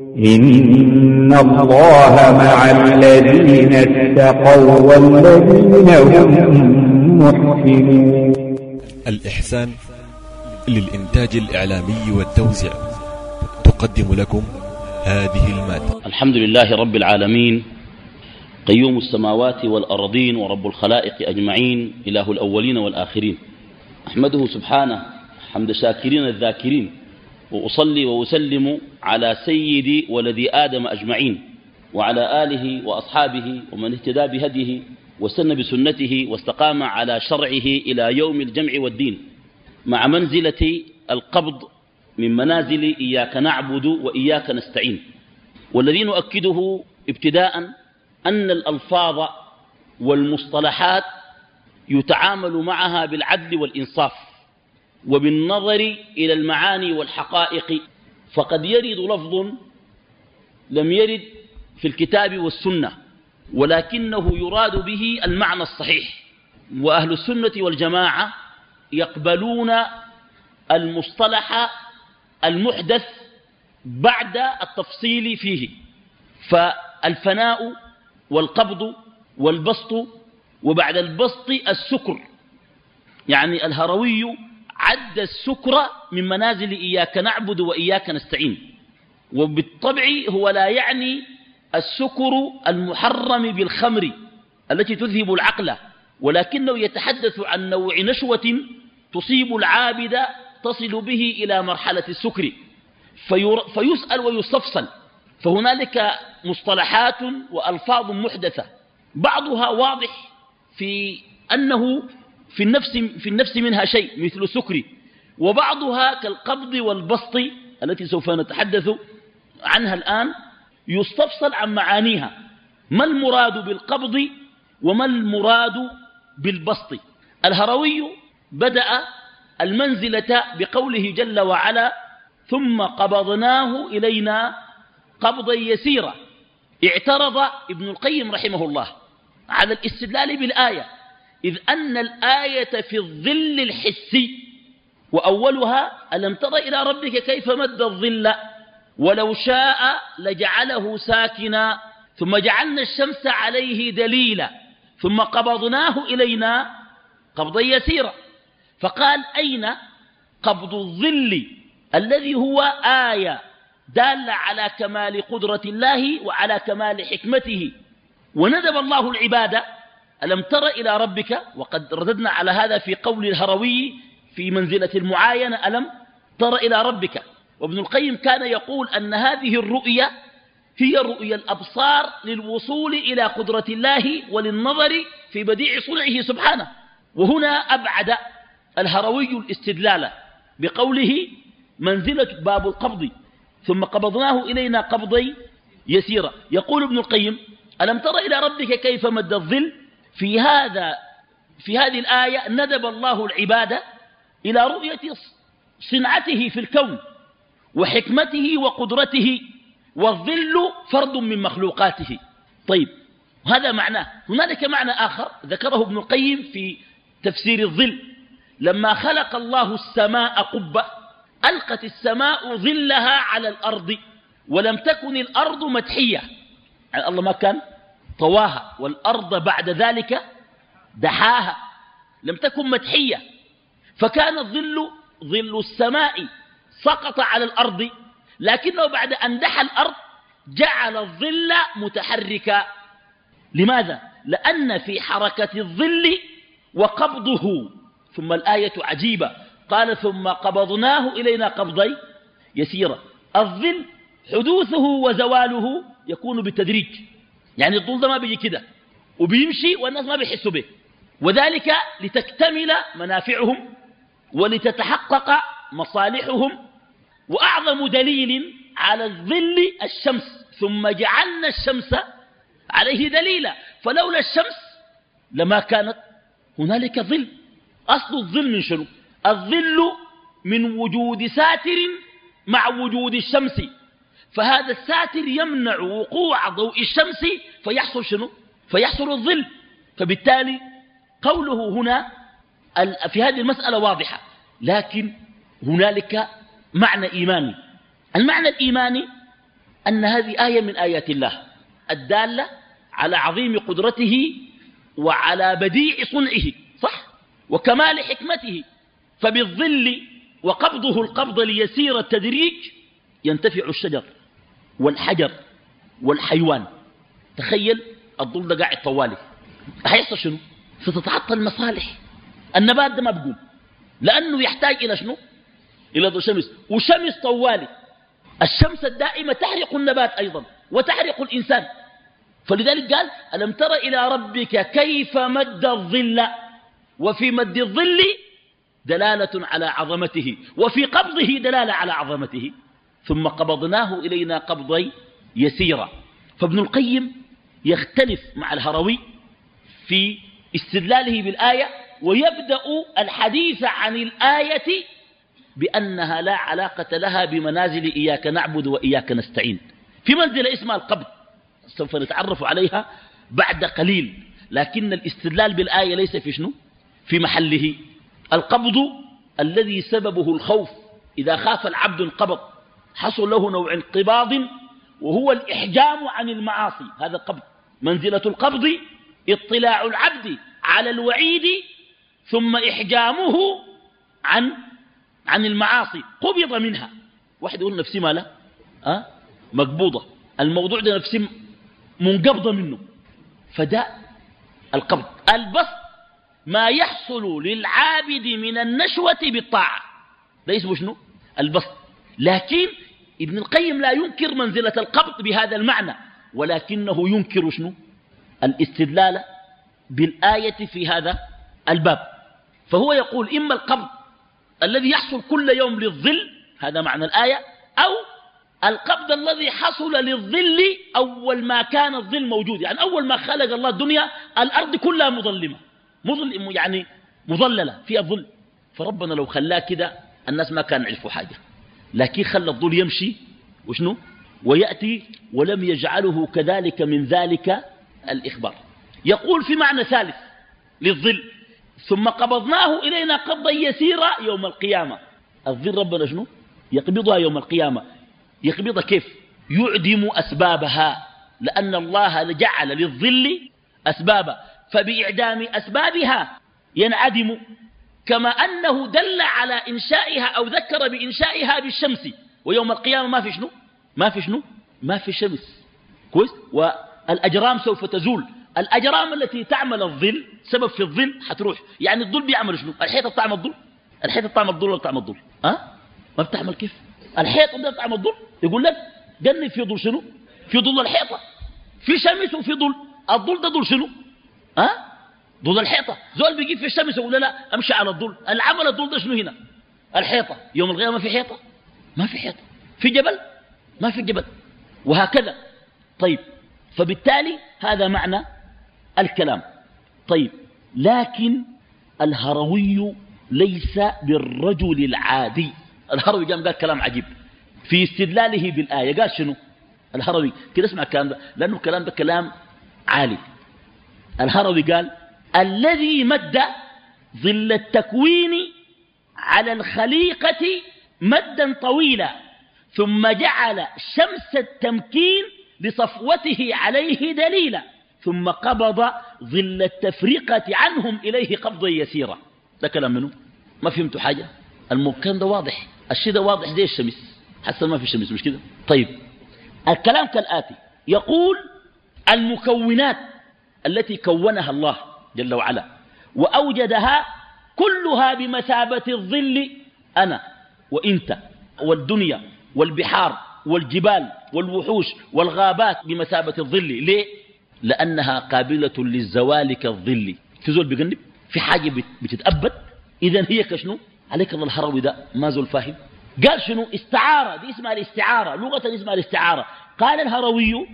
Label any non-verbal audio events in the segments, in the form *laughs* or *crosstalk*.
إن الله مع الذين اتقوا والذين هم محسنون الإحسان للإنتاج الإعلامي والتوزيع تقدم لكم هذه المادة. الحمد لله رب العالمين قيوم السماوات والأرضين ورب الخلائق أجمعين إله الأولين والآخرين. أحمده سبحانه حمد شاكرين الذاكرين. وأصلي وأسلم على سيد ولد آدم أجمعين وعلى آله وأصحابه ومن اهتدى بهديه واستنى بسنته واستقام على شرعه إلى يوم الجمع والدين مع منزلة القبض من منازل إياك نعبد وإياك نستعين والذي نؤكده ابتداء أن الألفاظ والمصطلحات يتعامل معها بالعدل والإنصاف وبالنظر إلى المعاني والحقائق فقد يرد لفظ لم يرد في الكتاب والسنة ولكنه يراد به المعنى الصحيح. وأهل السنة والجماعة يقبلون المصطلح المحدث بعد التفصيل فيه فالفناء والقبض والبسط وبعد البسط السكر يعني الهروي عد السكر من منازل إياك نعبد وإياك نستعين. وبالطبع هو لا يعني السكر المحرم بالخمر التي تذهب العقل ولكنه يتحدث عن نوع نشوة تصيب العابد تصل به إلى مرحلة السكر. فيسأل ويستفصل. فهنالك مصطلحات وألفاظ محدثة بعضها واضح في أنه في النفس, في النفس منها شيء مثل السكر وبعضها كالقبض والبسط التي سوف نتحدث عنها الآن يستفصل عن معانيها. ما المراد بالقبض وما المراد بالبسط؟ الهروي بدأ المنزلة بقوله جل وعلا ثم قبضناه إلينا قبضا يسيرا اعترض ابن القيم رحمه الله على الاستدلال بالآية. إذ أن الآية في الظل الحسي وأولها ألم تر إلى ربك كيف مد الظل؟ ولو شاء لجعله ساكنا. ثم جعلنا الشمس عليه دليلا. ثم قبضناه إلينا قبضا يسيرا. فقال أين قبض الظل الذي هو آية دالة على كمال قدرة الله وعلى كمال حكمته؟ وندب الله العبادة ألم تر إلى ربك؟ وقد رددنا على هذا في قول الهروي في منزلة المعاينة ألم تر إلى ربك؟ وابن القيم كان يقول أن هذه الرؤية هي رؤيا الأبصار للوصول إلى قدرة الله وللنظر في بديع صنعه سبحانه. وهنا أبعد الهروي الاستدلال بقوله منزلة باب القبض ثم قبضناه إلينا قبضي يسيرا. يقول ابن القيم ألم تر إلى ربك كيف مد الظل؟ في هذا في هذه الآية ندب الله العبادة إلى رؤية صنعته في الكون وحكمته وقدرته والظل فرد من مخلوقاته. طيب هذا معناه. هنالك معنى آخر ذكره ابن القيم في تفسير الظل. لما خلق الله السماء قبة ألقت السماء ظلها على الأرض ولم تكن الأرض مدحية. يعني الله ما كان طواها والأرض بعد ذلك دحاها لم تكن مدحية. فكان الظل ظل السماء سقط على الأرض لكنه بعد أن دحى الأرض جعل الظل متحركا. لماذا؟ لأن في حركة الظل وقبضه. ثم الآية عجيبة. قال ثم قبضناه إلينا قبضي يسيرا. الظل حدوثه وزواله يكون بالتدريج يعني الظل ده ما بيجي كده. وبيمشي والناس ما بيحسوا به. وذلك لتكتمل منافعهم ولتتحقق مصالحهم. وأعظم دليل على الظل الشمس ثم جعلنا الشمس عليه دليلا. فلولا الشمس لما كانت هنالك ظل. أصل الظل من شنو؟ الظل من وجود ساتر مع وجود الشمس. فهذا الساتر يمنع وقوع ضوء الشمس فيحصل شنو؟ فيحصل الظل. فبالتالي قوله هنا في هذه المسألة واضحة لكن هنالك معنى إيماني. المعنى الإيماني أن هذه آية من آيات الله الدالة على عظيم قدرته وعلى بديع صنعه صح؟ وكمال حكمته. فبالظل وقبضه القبض ليسير التدريج ينتفع الشجر. والحجر والحيوان. تخيل الظل ده قاعد طوالي. هيحصل شنو؟ ستتعطل المصالح. النبات ده ما بقوم لأنه يحتاج إلى شنو؟ إلى ضوء شمس. وشمس طوالي. الشمس الدائمة تحرق النبات أيضا وتحرق الإنسان. فلذلك قال ألم تر إلى ربك كيف مد الظل؟ وفي مد الظل دلالة على عظمته وفي قبضه دلالة على عظمته. ثم قبضناه إلينا قبضي يسيرا. فابن القيم يختلف مع الهروي في استدلاله بالآية ويبدأ الحديث عن الآية بأنها لا علاقة لها بمنازل إياك نعبد وإياك نستعين. في منزلة اسمها القبض سوف نتعرف عليها بعد قليل لكن الاستدلال بالآية ليس في شنو؟ في محله. القبض الذي سببه الخوف إذا خاف العبد انقبض. حصل له نوع انقباض وهو الإحجام عن المعاصي. هذا قبض. منزلة القبض اطلاع العبد على الوعيد ثم إحجامه عن عن المعاصي. قبض منها. واحد يقول نفسي ماله أه؟ مقبوضة. الموضوع ده نفسي منقبضة منه. فده القبض. البسط ما يحصل للعابد من النشوة بالطاعة. ده اسمه شنو؟ البسط. لكن ابن القيم لا ينكر منزلة القبض بهذا المعنى ولكنه ينكر شنو؟ الاستدلال بالآية في هذا الباب. فهو يقول إما القبض الذي يحصل كل يوم للظل هذا معنى الآية أو القبض الذي حصل للظل أول ما كان الظل موجود يعني أول ما خلق الله الدنيا الأرض كلها مظلمة مظلم يعني مظللة فيها ظل فربنا لو خلاه كده الناس ما كانوا يعرفوا حاجة. لكن خلى الظل يمشي وشنو؟ ويأتي ولم يجعله كذلك من ذلك الإخبار. يقول في معنى ثالث للظل ثم قبضناه إلينا قبضا يسيرا يوم القيامة. الظل ربنا شنو؟ يقبضها يوم القيامة. يقبضها كيف؟ يعدم أسبابها لأن الله جعل للظل أسبابا فبإعدام أسبابها ينعدم. كما أنه دل على إنشائها أو ذكر بإنشائها بالشمس. ويوم القيامة ما في شنو؟ ما في شنو؟ ما في شمس. كويس؟ والأجرام سوف تزول. الأجرام التي تعمل الظل سبب في الظل حتروح. يعني الظل بيعمل شنو؟ الحيطة بتعمل الظل؟ الحيطة بتعمل الظل ولا بتعمل الظل؟ ها؟ ما بتعمل كيف؟ الحيطة ده بتعمل الظل؟ يقول لك جنب في ظل شنو؟ في ظل الحيطة. في شمس وفي ظل. الظل ده ظل شنو؟ ها؟ ظل الحيطة. زول بيجي في الشمس يقول لا أمشي على الظل العمل الظل ده شنو هنا؟ الحيطة. يوم القيامة في حيطة؟ ما في حيطة. في جبل؟ ما في جبل. وهكذا. طيب. فبالتالي هذا معنى الكلام. طيب. لكن الهروي ليس بالرجل العادي. الهروي قام قال كلام عجيب. في استدلاله بالآية. قال شنو؟ الهروي. كده اسمع الكلام ده. لأنه الكلام ده كلام عالي. الهروي قال الذي مد ظل التكوين على الخليقة مدا طويلا ثم جعل شمس التمكين لصفوته عليه دليلا ثم قبض ظل التفرقة عنهم إليه قبضا يسيرا. ده كلام منه؟ ما فهمتوا حاجة؟ المكان ده واضح. الشيء ده واضح. زي الشمس؟ حسن ما في شمس مش كده؟ طيب الكلام كالآتي. يقول المكونات التي كونها الله. جل وعلا. وأوجدها كلها بمثابة الظل أنا وإنت والدنيا والبحار والجبال والوحوش والغابات بمثابة الظل. ليه؟ لأنها قابلة للزوال كالظل في زول بيقنب في حاجة بتتأبد؟ إذا هي كشنو؟ عليك الله الهروي ده ما زول فاهم. قال شنو؟ استعارة دي اسمها الاستعارة لغة اسمها الاستعارة. قال الهروي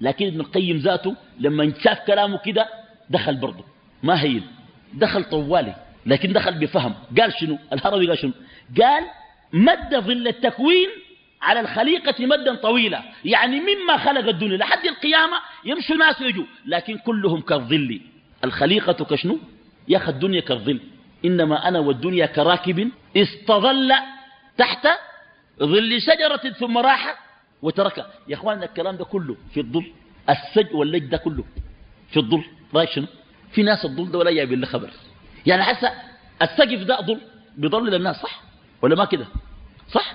لكن ابن القيم ذاته لما شاف كلامه كده دخل برضه. ما هين دخل طوالي لكن دخل بفهم. قال شنو؟ الهروي قال شنو؟ قال مد ظل التكوين على الخليقة مدا طويلا. يعني مما خلق الدنيا. لحد القيامة يمشوا ناس يجوا لكن كلهم كالظل. الخليقة كشنو؟ يا الدنيا كالظل. إنما أنا والدنيا كراكب استظل تحت ظل شجرة ثم راح وترك. يا اخواننا الكلام ده كله في الظل. السج واللج ده كله في الظل. رأيك شنو؟ في ناس الظل ده ولا جايبين له خبر. يعني حتى السقف ده ظل بيضلل الناس صح؟ ولا ما كده؟ صح؟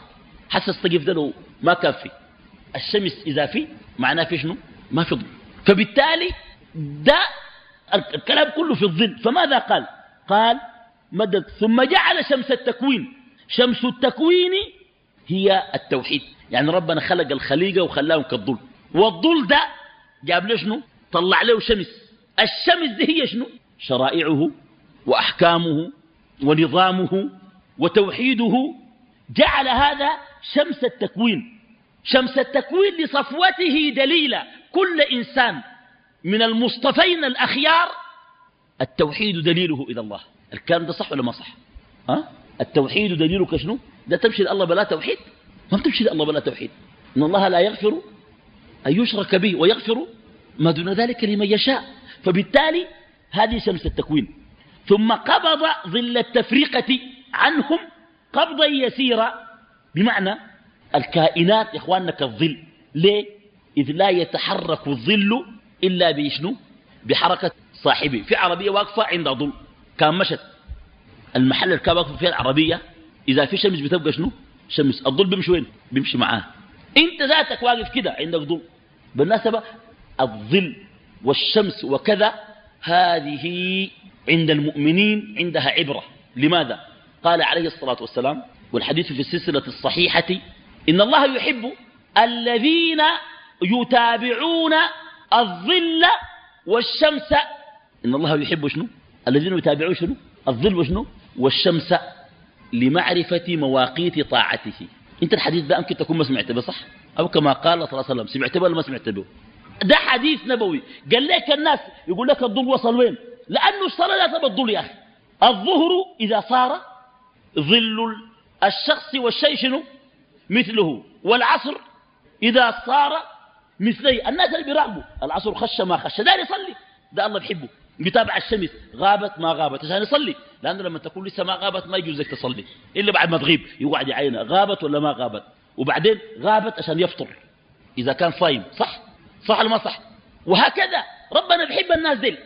حتى السقف ده لو ما كان فيه. الشمس إذا في معناه في شنو؟ ما في ظل فبالتالي ده الكلام كله في الظل. فماذا قال؟ قال مدد. ثم جعل شمس التكوين. شمس التكوين هي التوحيد. يعني ربنا خلق الخليقة وخلاهم كالظل والظل ده جاب له شنو؟ طلع له شمس. الشمس دي هي شنو؟ شرائعه وأحكامه ونظامه وتوحيده. جعل هذا شمس التكوين. شمس التكوين لصفوته دليلا كل إنسان من المصطفين الأخيار التوحيد دليله إلى الله. الكلام ده صح ولا ما صح؟ ها؟ التوحيد دليلك شنو؟ ده تمشي لله بلا توحيد؟ ما تمشي لله بلا توحيد. إن الله لا يغفر أن يشرك به ويغفر ما دون ذلك لمن يشاء. فبالتالي هذه شمس التكوين. ثم قبض ظل التفرقة عنهم قبضا يسيرا بمعنى الكائنات يا إخواننا كالظل. ليه؟ إذ لا يتحرك الظل إلا بشنو؟ بحركة صاحبه. في عربية واقفة عند ظل. كان مشت. المحل اللي كان واقف فيه العربية إذا في شمس بتبقى شنو؟ شمس. الظل بيمشي وين؟ بيمشي معاه. أنت ذاتك واقف كده عندك ظل. بالنسبة الظل والشمس وكذا هذه عند المؤمنين عندها عبرة. لماذا؟ قال عليه الصلاة والسلام والحديث في السلسلة الصحيحة إن الله يحب الذين يتابعون الظل والشمس. إن الله يحب شنو؟ الذين يتابعون شنو؟ الظل وشنو؟ والشمس لمعرفة مواقيت طاعته. أنت الحديث ده يمكن تكون ما سمعت به صح أو كما قال صلى الله عليه وسلم سمعت به ولا ما سمعت به ده حديث نبوي. قال لك الناس يقول لك الظل وصل وين؟ لأنه الصلاه لا تبقى الظل يا أخي. الظهر إذا صار ظل الشخص والشيء شنو؟ مثله. والعصر إذا صار مثلي. الناس اللي بيراقبوا العصر خش ما خش. ده يصلي. ده الله بيحبه. بيتابع الشمس. غابت ما غابت. عشان يصلي. لأنه لما تكون لسه ما غابت ما يجوز لك تصلي. إلا بعد ما تغيب. يقعد يعينها غابت ولا ما غابت؟ وبعدين غابت عشان يفطر. إذا كان صايم صح؟ صح ولا ما صح وهكذا ربنا بيحب الناس دي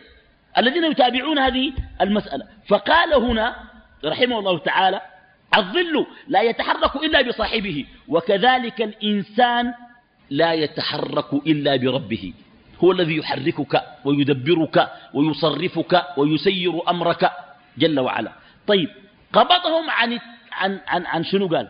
الذين يتابعون هذه المسألة. فقال هنا رحمه الله تعالى الظل لا يتحرك إلا بصاحبه وكذلك الإنسان لا يتحرك إلا بربه. هو الذي يحركك ويدبرك ويصرفك ويسير أمرك جل وعلا. طيب قبضهم عن, عن, عن, عن شنو قال؟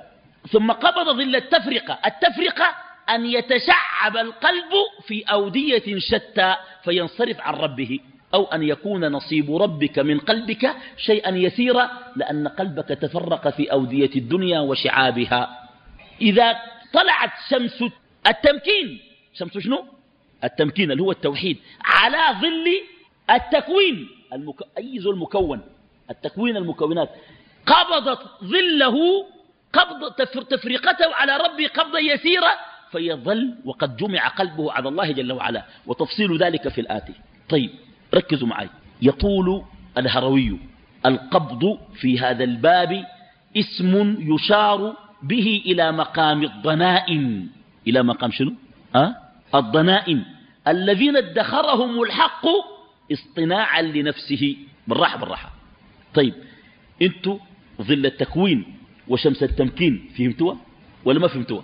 ثم قبض ظل التفرقة. التفرقة أن يتشعب القلب في أودية شتى فينصرف عن ربه أو أن يكون نصيب ربك من قلبك شيئا يسيرا لأن قلبك تفرق في أودية الدنيا وشعابها. إذا طلعت شمس التمكين شمس شنو؟ التمكين اللي هو التوحيد على ظل التكوين المك... أي ذو المكون التكوين المكونات. قبضت ظله قبض تفرقته على ربي قبضا يسيرا فيظل وقد جمع قلبه على الله جل وعلا وتفصيل ذلك في الآتي. طيب ركزوا معي. يطول الهروي القبض في هذا الباب اسم يشار به إلى مقام الضنائم إلى مقام شنو؟ أه؟ الضنائم الذين ادخرهم الحق اصطناعا لنفسه. بالراحة بالراحة. طيب أنتوا ظل التكوين وشمس التمكين فهمتوا ولا ما فهمتوا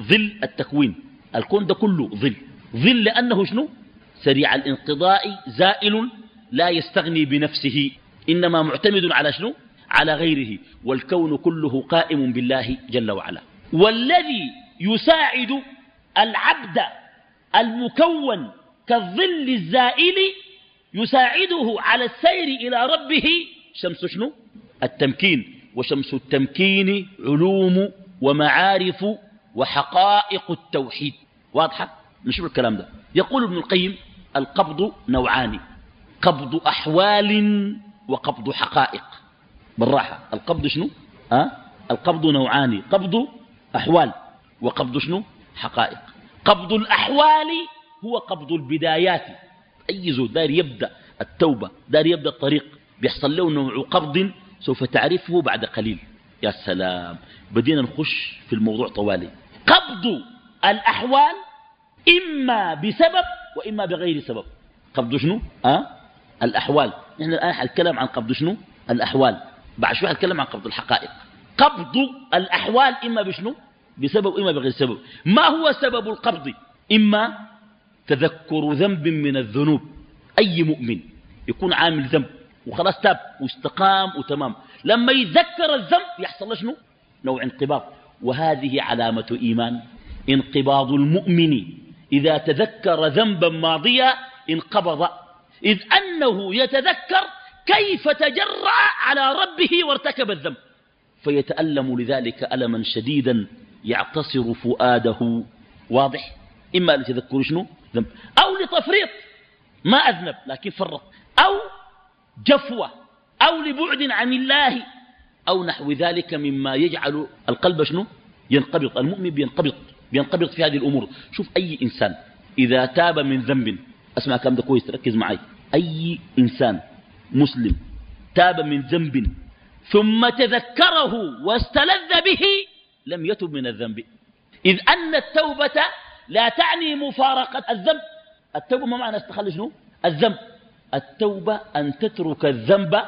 ظل التكوين. الكون ده كله ظل. ظل لأنه شنو؟ سريع الانقضاء زائل لا يستغني بنفسه إنما معتمد على شنو؟ على غيره والكون كله قائم بالله جل وعلا. والذي يساعد العبد المكون كالظل الزائل يساعده على السير إلى ربه شمس شنو؟ التمكين. وشمس التمكين علوم ومعارف وحقائق التوحيد. واضحة؟ نشوف الكلام ده. يقول ابن القيم القبض نوعان. قبض أحوال وقبض حقائق. بالراحة. القبض شنو؟ أه؟ القبض نوعان. قبض أحوال وقبض شنو؟ حقائق. قبض الأحوال هو قبض البدايات. أي زول دار يبدأ التوبة دار يبدأ الطريق. بيحصل له نوع قبض سوف تعرفه بعد قليل. يا سلام. بدينا نخش في الموضوع طوالي. قبض الأحوال إما بسبب وإما بغير سبب. قبض شنو؟ أه؟ الأحوال. نحن الآن حنتكلم عن قبض شنو؟ الأحوال. بعد شوي حنتكلم عن قبض الحقائق. قبض الأحوال إما بشنو؟ بسبب إما بغير سبب. ما هو سبب القبض؟ إما تذكر ذنب من الذنوب. أي مؤمن يكون عامل ذنب وخلاص تاب واستقام وتمام. لما يتذكر الذنب يحصل له شنو؟ نوع انقباض. وهذه علامة إيمان. انقباض المؤمن إذا تذكر ذنبا ماضيا انقبض. إذ أنه يتذكر كيف تجرأ على ربه وارتكب الذنب. فيتألم لذلك ألما شديدا يعتصر فؤاده. واضح؟ إما لتذكر شنو؟ ذنب. أو لتفريط. ما أذنب لكن فرط. أو جفوة. أو لبعد عن الله. أو نحو ذلك مما يجعل القلب شنو؟ ينقبض المؤمن بينقبض بينقبض في هذه الأمور. شوف أي إنسان إذا تاب من ذنب أسمع كم ده كويس ركز معي. أي إنسان مسلم تاب من ذنب ثم تذكره واستلذ به لم يتب من الذنب. إذ أن التوبة لا تعني مفارقة الذنب. التوبة ما معنى استخل شنو؟ الذنب. التوبة أن تترك الذنب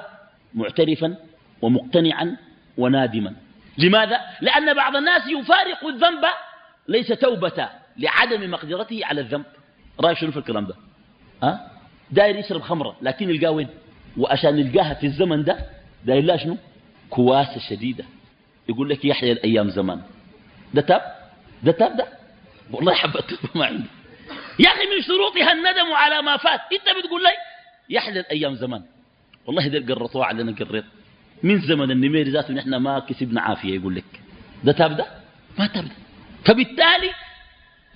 معترفا ومقتنعا ونادما. لماذا؟ لأن بعض الناس يفارق الذنب ليس توبة لعدم مقدرته على الذنب. رأي شنو في الكلام ده؟ ها؟ داير يشرب خمرة لكن يلقاه وين؟ وعشان يلقاها في الزمن ده داير لا شنو؟ كواسة شديدة. يقول لك يحيى الأيام زمان. ده تاب؟ ده تاب ده؟ والله حبة ما عندي يا أخي من شروطها الندم على ما فات. أنت بتقول لي يحيى الأيام زمان. والله ده قرطوها على أنا قريت. من زمن النمير ذاته نحن ما كسبنا عافية يقول لك. ده تاب ده؟ ما تاب ده. فبالتالي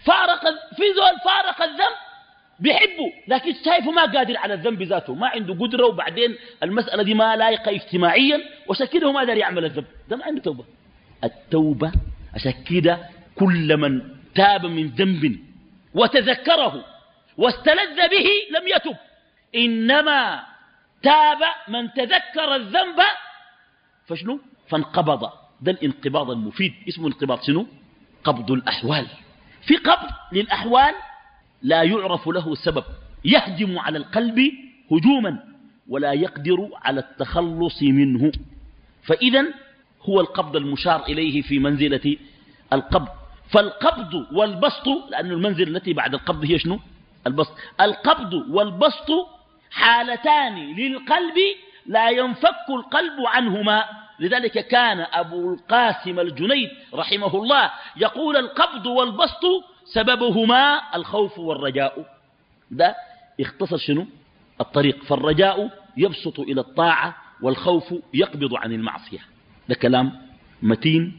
فارق في زول فارق الذنب بيحبه لكن شايفه ما قادر على الذنب ذاته ما عنده قدرة وبعدين المسألة دي ما لايقة اجتماعيا هو ما داري يعمل الذنب. ده ما عنده توبة. التوبة عشان كل من تاب من ذنب وتذكره واستلذ به لم يتب. إنما تاب من تذكر الذنب فشنو؟ فانقبض. ده الانقباض المفيد. اسمه انقباض شنو؟ قبض الأحوال. في قبض للأحوال لا يعرف له سبب. يهجم على القلب هجوما ولا يقدر على التخلص منه. فإذا هو القبض المشار إليه في منزلة القبض. فالقبض والبسط لأن المنزل التي بعد القبض هي شنو؟ البسط. القبض والبسط حالتان للقلب لا ينفك القلب عنهما. لذلك كان أبو القاسم الجنيد رحمه الله يقول القبض والبسط سببهما الخوف والرجاء. ده اختصر شنو؟ الطريق. فالرجاء يبسط إلى الطاعة والخوف يقبض عن المعصية. ده كلام متين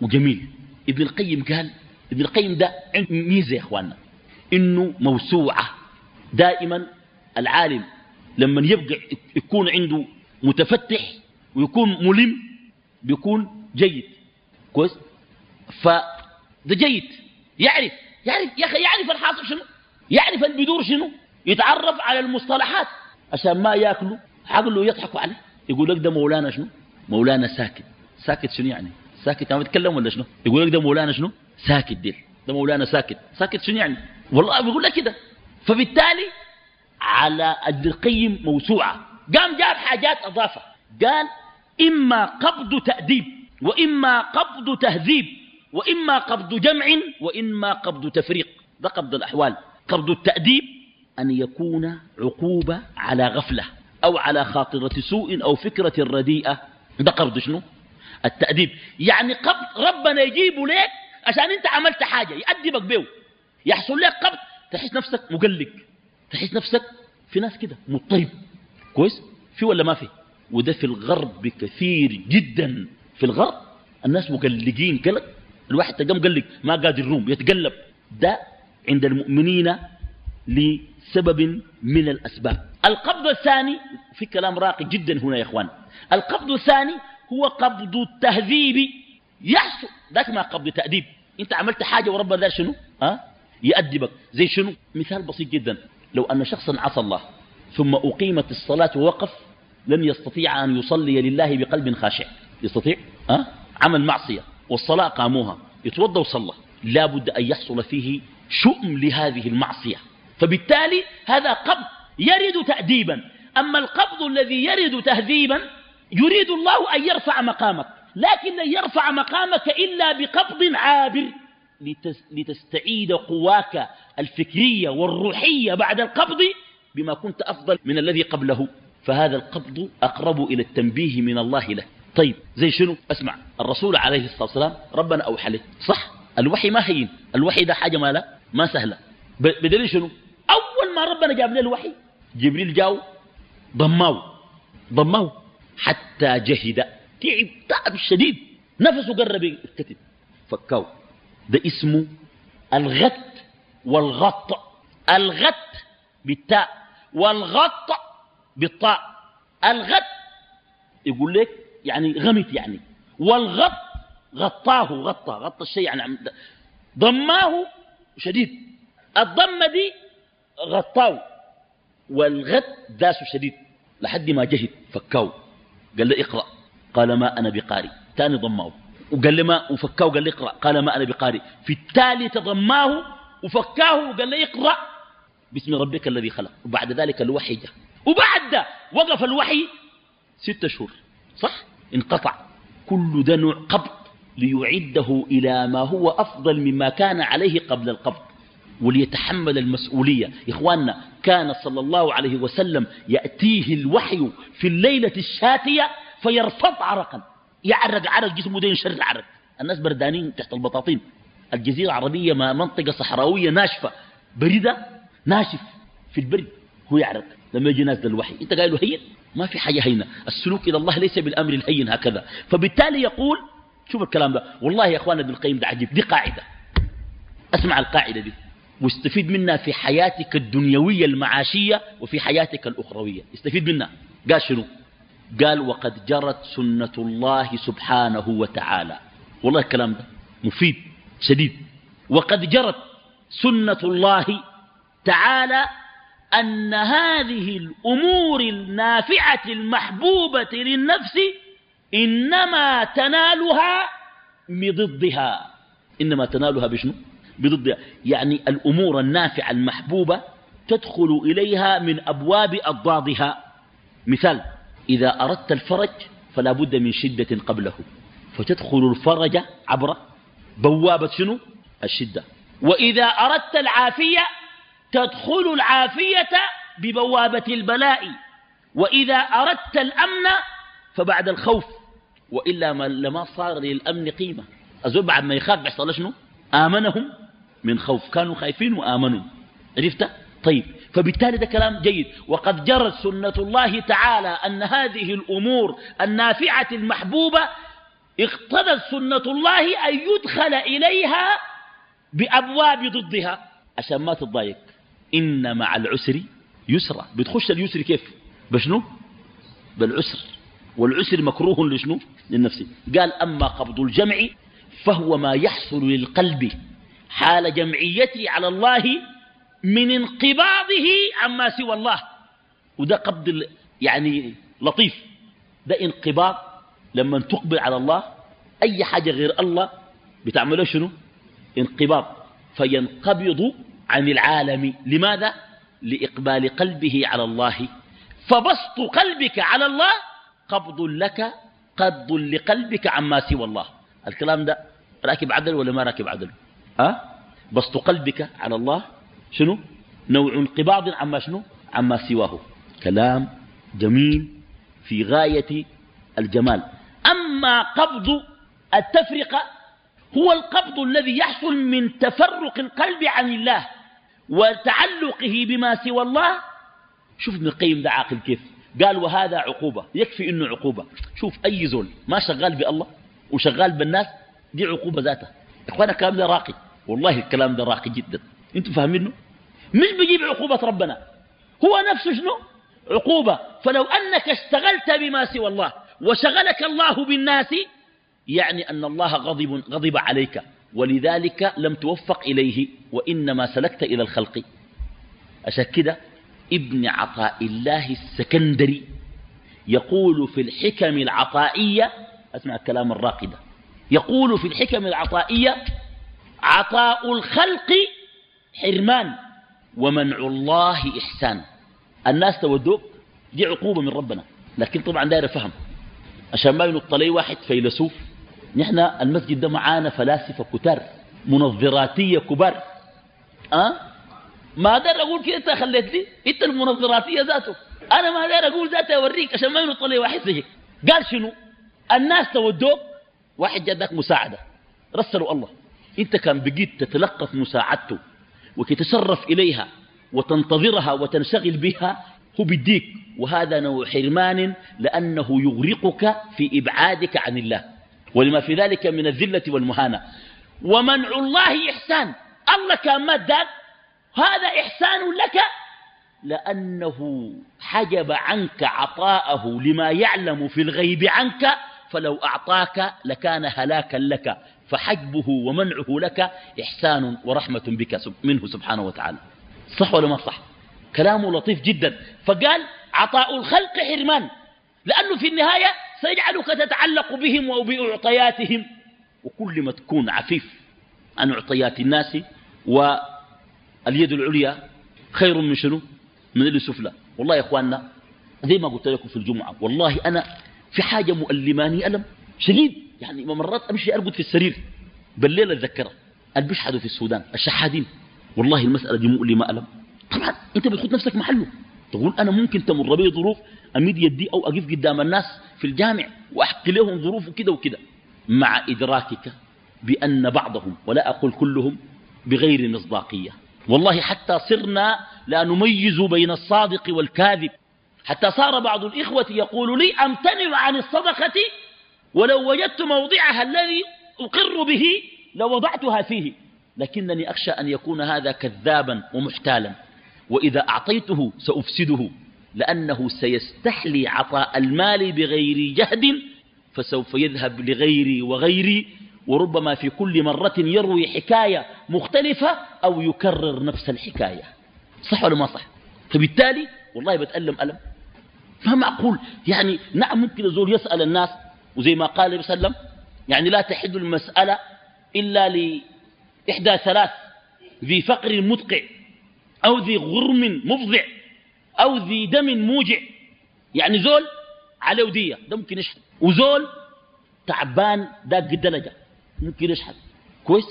وجميل. ابن القيم قال ابن القيم ده ميزة يا إخواننا إنه موسوعة. دائما العالم لما يبقى يكون عنده متفتح ويكون ملم بيكون جيد. كويس؟ فده جيد. يعرف يعرف يا أخي يعرف الحاصل شنو؟ يعرف البدور شنو؟ يتعرف على المصطلحات عشان ما ياكلوا. عقله يضحكوا عليه. يقول لك ده مولانا شنو؟ مولانا ساكت. ساكت شنو يعني؟ ساكت ما بيتكلم ولا شنو؟ يقول لك ده مولانا شنو؟ ساكت ديل. ده مولانا ساكت. ساكت شنو يعني؟ والله بيقول لك كده. فبالتالي على القيم موسوعة. قام جاب حاجات أضافة. قال إما قبض تأديب وإما قبض تهذيب وإما قبض جمع وإما قبض تفريق. ده قبض الأحوال. قبض التأديب أن يكون عقوبة على غفلة أو على خاطرة سوء أو فكرة رديئة. ده قبض شنو؟ التأديب. يعني قبض ربنا يجيبه لك عشان أنت عملت حاجة يأدبك به يحصل لك قبض تحس نفسك مقلق. تحس نفسك في ناس كده مضطرب كويس؟ في ولا ما في؟ وده في الغرب كثير جدا. في الغرب الناس مقلقين قلق الواحد تقام قلق ما قادر يروم يتقلب. ده عند المؤمنين لسبب من الأسباب. القبض الثاني في كلام راقي جدا هنا يا إخوان. القبض الثاني هو قبض التهذيب. يحصل ذاك ما قبض تأديب. أنت عملت حاجة وربنا ذا شنو؟ ها؟ يأدبك. زي شنو؟ مثال بسيط جدا. لو أن شخصا عصى الله ثم أقيمت الصلاة ووقف لن يستطيع أن يصلي لله بقلب خاشع. يستطيع؟ ها؟ عمل معصية. والصلاة قاموها. يتوضى وصلى. لا بد أن يحصل فيه شؤم لهذه المعصية. فبالتالي هذا قبض يرد تأديبا. أما القبض الذي يرد تهذيبا يريد الله أن يرفع مقامك. لكن لن يرفع مقامك إلا بقبض عابر. لتستعيد قواك الفكرية والروحية بعد القبض بما كنت أفضل من الذي قبله. فهذا القبض أقرب إلى التنبيه من الله له. طيب زي شنو؟ أسمع. الرسول عليه الصلاة والسلام ربنا أوحى له صح. الوحي ما هين. الوحي ده حاجة ما لا ما سهلة. بدليل شنو؟ أول ما ربنا جاب له الوحي جبريل جاو ضماه ضماه حتى جهد. تعب. تعب شديد. نفسه قرب الكتب فكاو. ده اسمه الغت والغط. الغت بالتاء والغط بالطاء. الغت يقول لك يعني غمت يعني. والغط غطاه غطى غطى الشيء يعني ضماه شديد. الضمة دي غطاه. والغد داسه شديد. لحد ما جهد فكاو قال له اقرأ. قال ما أنا بقاري تاني ضماه. وقال له ما وفكاه وقال له اقرأ. قال ما أنا بقاري في التالي ضماه وفكاه وقال له اقرأ. باسم ربك الذي خلق. وبعد ذلك الوحي جاء. وبعد! وقف الوحي ستة شهور. صح؟ انقطع. كل ده نوع قبض ليعده إلى ما هو أفضل مما كان عليه قبل القبض. وليتحمل المسؤولية. إخواننا كان صلى الله عليه وسلم يأتيه الوحي في الليلة الشاتية فيرفض عرقا. يعرق عرق جسمه ده ينشر العرق. الناس بردانين تحت البطاطين. الجزيرة العربية ما منطقة صحراوية ناشفة. بردة ناشف في البرد. هو يعرق. لما يجي نازل الوحي. انت قايل له هين ما في حاجة هينة. السلوك إلى الله ليس بالأمر الهين هكذا. فبالتالي يقول شوف الكلام ده. والله يا أخوانا ابن القيم ده عجيب دي قاعدة. اسمع القاعدة دي. واستفيد منها في حياتك الدنيوية المعاشية وفي حياتك الأخروية. استفيد منها. قال شنو؟ قال وقد جرت سنة الله سبحانه وتعالى. والله الكلام ده مفيد شديد. وقد جرت سنة الله تعالى أن هذه الأمور النافعة المحبوبة للنفس إنما تنالها بضدها. إنما تنالها بشنو؟ بضدها. يعني الأمور النافعة المحبوبة تدخل إليها من أبواب أضدادها. مثال إذا أردت الفرج فلا بد من شدة قبله فتدخل الفرج عبر بوابة شنو؟ الشدة. وإذا أردت العافية تدخل العافية ببوابة البلاء وإذا أردت الأمن فبعد الخوف وإلا ما لما صار للأمن قيمة. أزول بعد ما يخاف بيحصل شنو؟ آمنهم من خوف. كانوا خايفين وآمنوا. عرفت؟ طيب. فبالتالي ده كلام جيد. وقد جرت سنة الله تعالى أن هذه الأمور النافعة المحبوبة اقتضت سنة الله أن يدخل إليها بأبواب ضدها. عشان ما تتضايق إن مع العسر يسرا. بتخش اليسر كيف؟ بشنو؟ بالعسر. والعسر مكروه لشنو؟ للنفس. قال أما قبض الجمع فهو ما يحصل للقلب حال جمعيته على الله من انقباضه عما سوى الله. وده قبض يعني لطيف. ده انقباض لما تقبل على الله أي حاجة غير الله بتعمله شنو؟ انقباض. فينقبض عن العالم. لماذا؟ لإقبال قلبه على الله. فبسط قلبك على الله قبض لك قبض لقلبك عما سوى الله. الكلام ده راكب عدل ولا ما راكب عدل؟ أه؟ بسط قلبك على الله شنو؟ نوع انقباض عما شنو؟ عما سواه. كلام جميل في غاية الجمال. أما قبض التفرقة هو القبض الذي يحصل من تفرق القلب عن الله وتعلقه بما سوى الله. شوف ابن القيم ده عاقل كيف. قال وهذا عقوبة. يكفي إنه عقوبة. شوف أي زول ما شغال بالله وشغال بالناس دي عقوبة ذاتها اخوانا الكلام ده راقي. والله الكلام ده راقي جدا. أنتم فاهمينه مش بيجيب عقوبة ربنا. هو نفسه شنو؟ عقوبة. فلو أنك اشتغلت بما سوى الله وشغلك الله بالناس يعني أن الله غضب, غضب عليك. ولذلك لم توفق إليه وإنما سلكت إلى الخلق. عشان كده ابن عطاء الله السكندري يقول في الحكم العطائية أسمع الكلام الراقي ده يقول في الحكم العطائية عطاء الخلق حرمان. ومنع الله إحسان. الناس تودوك دي عقوبة من ربنا. لكن طبعا داير فهم. عشان ما ينط لي واحد فيلسوف نحن المسجد ده معانا فلاسفة كتار منظراتية كبار. أه؟ ما أقدر أقول كده أنت خليت لي؟ أنت المنظراتية ذاته. أنا ما أقدر أقول ذاته أوريك عشان ما ينط لي واحد زيك قال شنو؟ الناس تودوك واحد جدك مساعدة. رسلوا الله. أنت كان بقيت تتلقف مساعدته. وتتشرف إليها وتنتظرها وتنشغل بها هو بديك. وهذا نوع حرمان لأنه يغرقك في إبعادك عن الله. ولما في ذلك من الذلة والمهانة. ومنع الله إحسان. الله كان ما هذا إحسان لك لأنه حجب عنك عطاءه لما يعلم في الغيب عنك فلو أعطاك لكان هلاكا لك. فحجبه ومنعه لك إحسان ورحمة بك منه سبحانه وتعالى. صح ولا ما صح؟ كلامه لطيف جدا. فقال عطاء الخلق حرمان لأنه في النهاية سيجعلك تتعلق بهم وبأعطياتهم وكل ما تكون عفيف عن أعطيات الناس واليد العليا خير من شنو؟ من اللي سفلى والله يا أخواننا زي ما قلت لكم في الجمعة والله أنا في حاجة مؤلماني ألم شديد. يعني مرات أمشي أرقد في السرير بالليل أتذكرها اللي بيشحدوا في السودان الشحادين. والله المسألة دي مؤلمة ألم طبعا أنت بتحط نفسك محله. تقول أنا ممكن تمر بي ظروف أمد يدي أو أقف قدام الناس في الجامع وأحكي لهم ظروف كده وكده. مع إدراكك بأن بعضهم ولا أقول كلهم بغير مصداقية. والله حتى صرنا لا نميز بين الصادق والكاذب. حتى صار بعض الإخوة يقول لي أمتنع عن الصدقة ولو وجدت موضعها الذي أقر به لوضعتها فيه. لكنني أخشى أن يكون هذا كذابا ومحتالا. وإذا أعطيته سأفسده لأنه سيستحلي عطاء المال بغير جهد فسوف يذهب لغيري وغيري وربما في كل مرة يروي حكاية مختلفة أو يكرر نفس الحكاية. صح ولا ما صح؟ فبالتالي والله بتألم ألم. ما معقول يعني نعم ممكن الزول يسأل الناس وزي ما قال النبي صلى الله عليه وسلم يعني لا تحد المسألة إلا لإحدى ثلاث ذي فقر مدقع أو ذي غرم مفضع أو ذي دم موجع. يعني زول عليه ودية ده ممكن يشحد وزول تعبان داق الدلجة ممكن يشحد كويس؟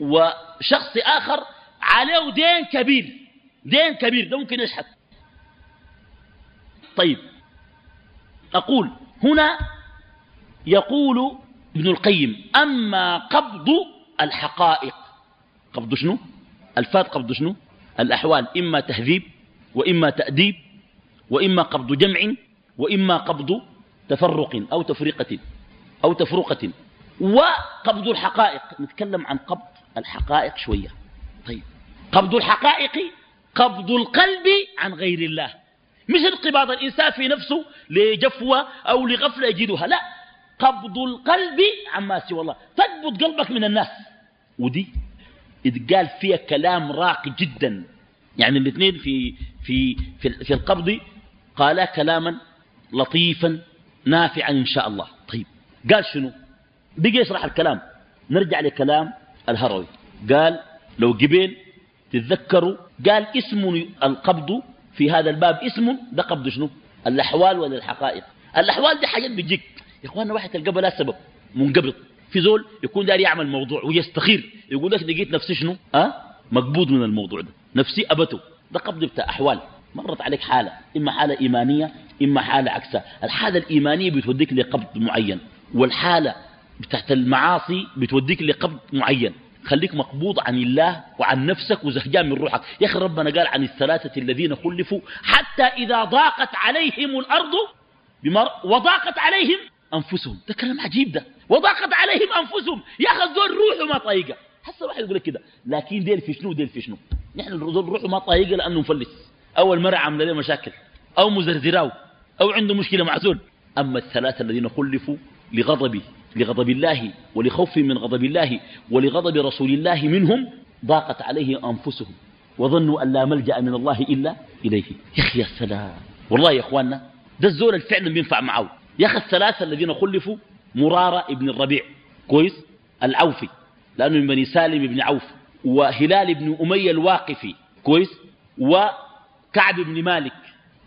وشخص آخر عليه دين كبير دين كبير ده ممكن يشحد طيب أقول هنا يقول ابن القيم أما قبض الحقائق قبض شنو؟ الفات قبض شنو؟ الأحوال إما تهذيب وإما تأديب وإما قبض جمع وإما قبض تفرق أو تفرقة أو تفرقة. وقبض الحقائق نتكلم عن قبض الحقائق شوية. طيب قبض الحقائق قبض القلب عن غير الله. مش انقباض الإنسان في نفسه لجفوة أو لغفلة يجدها. لا قبض القلب عما سوى الله. تقبض قلبك من الناس. ودي اتقال فيها كلام راقي جدا. يعني الاثنين في, في, في, في القبض قالا كلاما لطيفا نافعا إن شاء الله. طيب قال شنو؟ بقي يشرح الكلام. نرجع لكلام الهروي. قال لو جبين تتذكروا قال اسم القبض في هذا الباب اسم ده قبض شنو؟ الأحوال ولا الحقائق الأحوال دي حاجات بتجيك. يا اخوانا واحد تلقى لا سبب منقبض في زول يكون داري يعمل موضوع ويستخير يقول لك لقيت نفسي شنو؟ أه؟ مقبوض من الموضوع ده. نفسي أبته. ده قبض بتاع أحوال. مرت عليك حالة إما حالة إيمانية إما حالة عكسها. الحالة الإيمانية بتوديك لقبض معين والحالة بتاعت المعاصي بتوديك لقبض معين. خليك مقبوض عن الله وعن نفسك وزهجان من روحك. يا أخي ربنا قال عن الثلاثة الذين خلفوا حتى إذا ضاقت عليهم الأرض بمر وضاقت عليهم أنفسهم. ده كلام عجيب ده. وضاقت عليهم أنفسهم. يا أخي الزول روحه ما طايقة. حتى واحد يقول لك كده. لكن ديل في شنو؟ ديل في شنو؟ نحن الزول روحه ما طايقة لأنه مفلس. أول مرة عمل له مشاكل. أو مزرزراو. أو عنده مشكلة مع زول. أما الثلاثة الذين خلفوا لغضبه لغضب الله ولخوف من غضب الله ولغضب رسول الله منهم ضاقت عليه أنفسهم. وظنوا أن لا ملجأ من الله إلا إليه. يا أخي يا سلام. والله يا أخواننا ده الزول الفعل بينفع معه. يا أخي الثلاثة الذين خلفوا مرارة ابن الربيع. كويس؟ العوفي لأنه من بني سالم بن عوف. وهلال بن أمية الواقفي. كويس؟ وكعب بن مالك.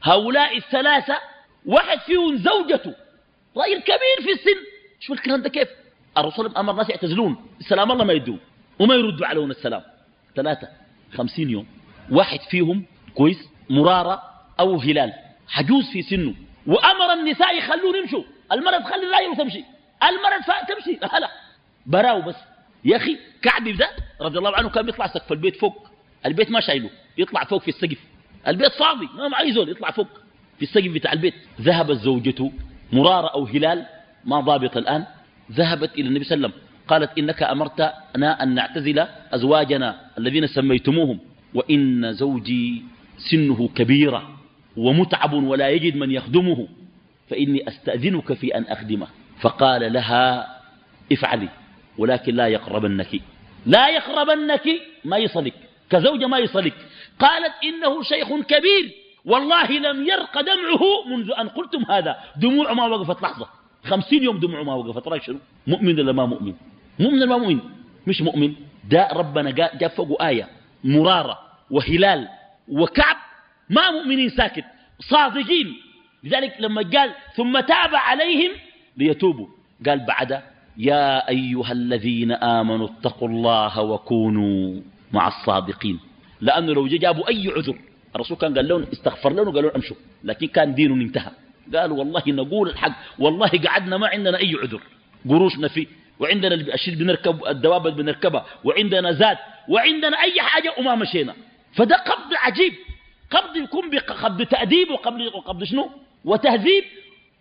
هؤلاء الثلاثة واحد فيهم زوجته. رجل كبير في السن. شو الكلام ده كيف؟ الرسول أمر الناس يعتزلون. السلام الله ما يدون وما يردوا عليهم السلام. ثلاثة. خمسين يوم. واحد فيهم كويس؟ مرارة أو هلال. حجوز في سنه. وأمر النساء يخلون يمشوا. المرض خلي الراجل تمشي. المرض تمشي. هلا براو بس. يا أخي كعب ده رضي الله عنه كان بيطلع سقف البيت فوق. البيت ما شايله. يطلع فوق في السقف. البيت فاضي ما معي زول. يطلع فوق في السقف بتاع البيت. ذهبت زوجته مرارة أو هلال ما ضابط الآن. ذهبت إلى النبي صلى الله عليه وسلم. قالت إنك أمرتنا أن نعتزل أزواجنا الذين سميتموهم وإن زوجي سنه كبيرة. ومتعب ولا يجد من يخدمه فإني أستأذنك في أن أخدمه. فقال لها افعلي ولكن لا يقربنك. لا يقربنك ما يصلك. كزوجة ما يصلك. قالت إنه شيخ كبير والله لم يرق دمعه منذ أن قلتم هذا. دموع ما وقفت لحظة. خمسين يوم دموع ما وقفت. رأيك شنو؟ مؤمن ولا ما مؤمن؟ مؤمن ولا ما مؤمن؟ مش مؤمن. ده ربنا جاب فوقه آية مرارة وهلال وكعب ما مؤمنين ساكت صادقين. لذلك لما قال ثم تاب عليهم ليتوبوا قال بعد يا أيها الذين آمنوا اتقوا الله وكونوا مع الصادقين. لأنه لو جابوا أي عذر الرسول كان قال لهم استغفر لهم وقال لهم امشوا لكن كان دينهم انتهى. قالوا والله نقول الحق والله قعدنا ما عندنا أي عذر. قروشنا فيه وعندنا الأشياء بنركب الدواب بنركبها وعندنا زاد وعندنا أي حاجة وما مشينا. فده قبض عجيب. قبض يكون بقبض تأديب وقبض, وقبض شنو؟ وتهذيب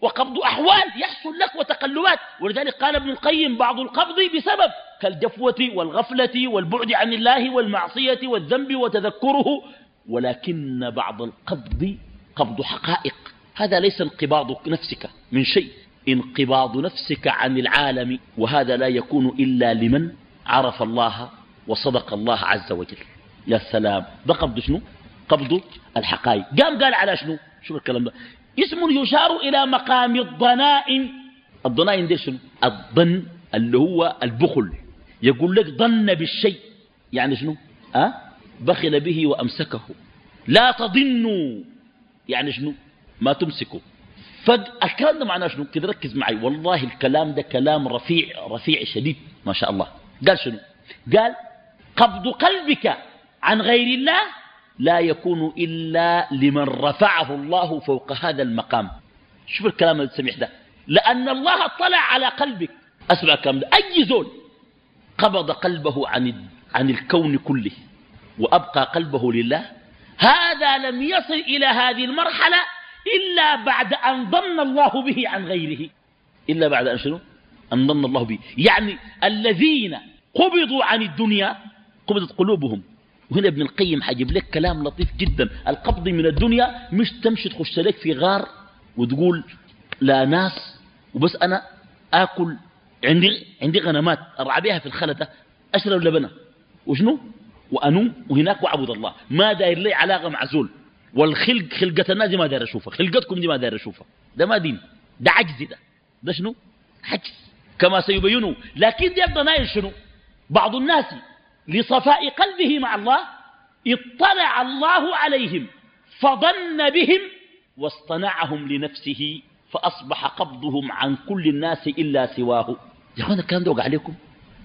وقبض أحوال يحصل لك وتقلبات. ولذلك قال ابن القيم بعض القبض بسبب كالجفوة والغفلة والبعد عن الله والمعصية والذنب وتذكره. ولكن بعض القبض قبض حقائق. هذا ليس انقباض نفسك من شيء. انقباض نفسك عن العالم. وهذا لا يكون إلا لمن عرف الله وصدق الله عز وجل. يا سلام. ده قبض شنو؟ قبض الحقائق. قام قال على شنو؟ شوف الكلام ده؟ اسم يشار إلى مقام الضنائن. الضنائن دي شنو؟ الظن اللي هو البخل. يقول لك ظن بالشيء. يعني شنو؟ أه؟ بخل به وأمسكه. لا تظنوا. يعني شنو؟ ما تمسكوا. فالكلام ده معناه شنو؟ كده ركز معي. والله الكلام ده كلام رفيع رفيع شديد ما شاء الله. قال شنو؟ قال قبض قلبك عن غير الله لا يكون إلا لمن رفعه الله فوق هذا المقام. شوف الكلام السميح ده. لأن الله اطلع على قلبك. أسمع الكلام ده. أي زول قبض قلبه عن عن الكون كله وأبقى قلبه لله هذا لم يصل إلى هذه المرحلة إلا بعد أن ضن الله به عن غيره. إلا بعد أن شنو؟ أن ضن الله به. يعني الذين قبضوا عن الدنيا قبضت قلوبهم. وهنا ابن القيم حجيب لك كلام لطيف جدا. القبض من الدنيا مش تمشي تخش لك في غار وتقول لا ناس وبس أنا آكل. عندي عندي غنمات أرعى بها في الخلطة. أشرب لبنة. وشنو؟ وأنوم وهناك وأعبد الله. ما داير لي علاقة مع زول. والخلق خلقة الناس دي ما داير أشوفها. خلقتكم دي ما داير أشوفها. ده ما دين. ده عجز ده. ده شنو؟ عجز. كما سيبينوا لكن دي الضنائر شنو بعض الناس لصفاء قلبه مع الله اطلع الله عليهم فظن بهم واصطنعهم لنفسه فأصبح قبضهم عن كل الناس إلا سواه. يا أخوانا الكلام ده وقع عليكم؟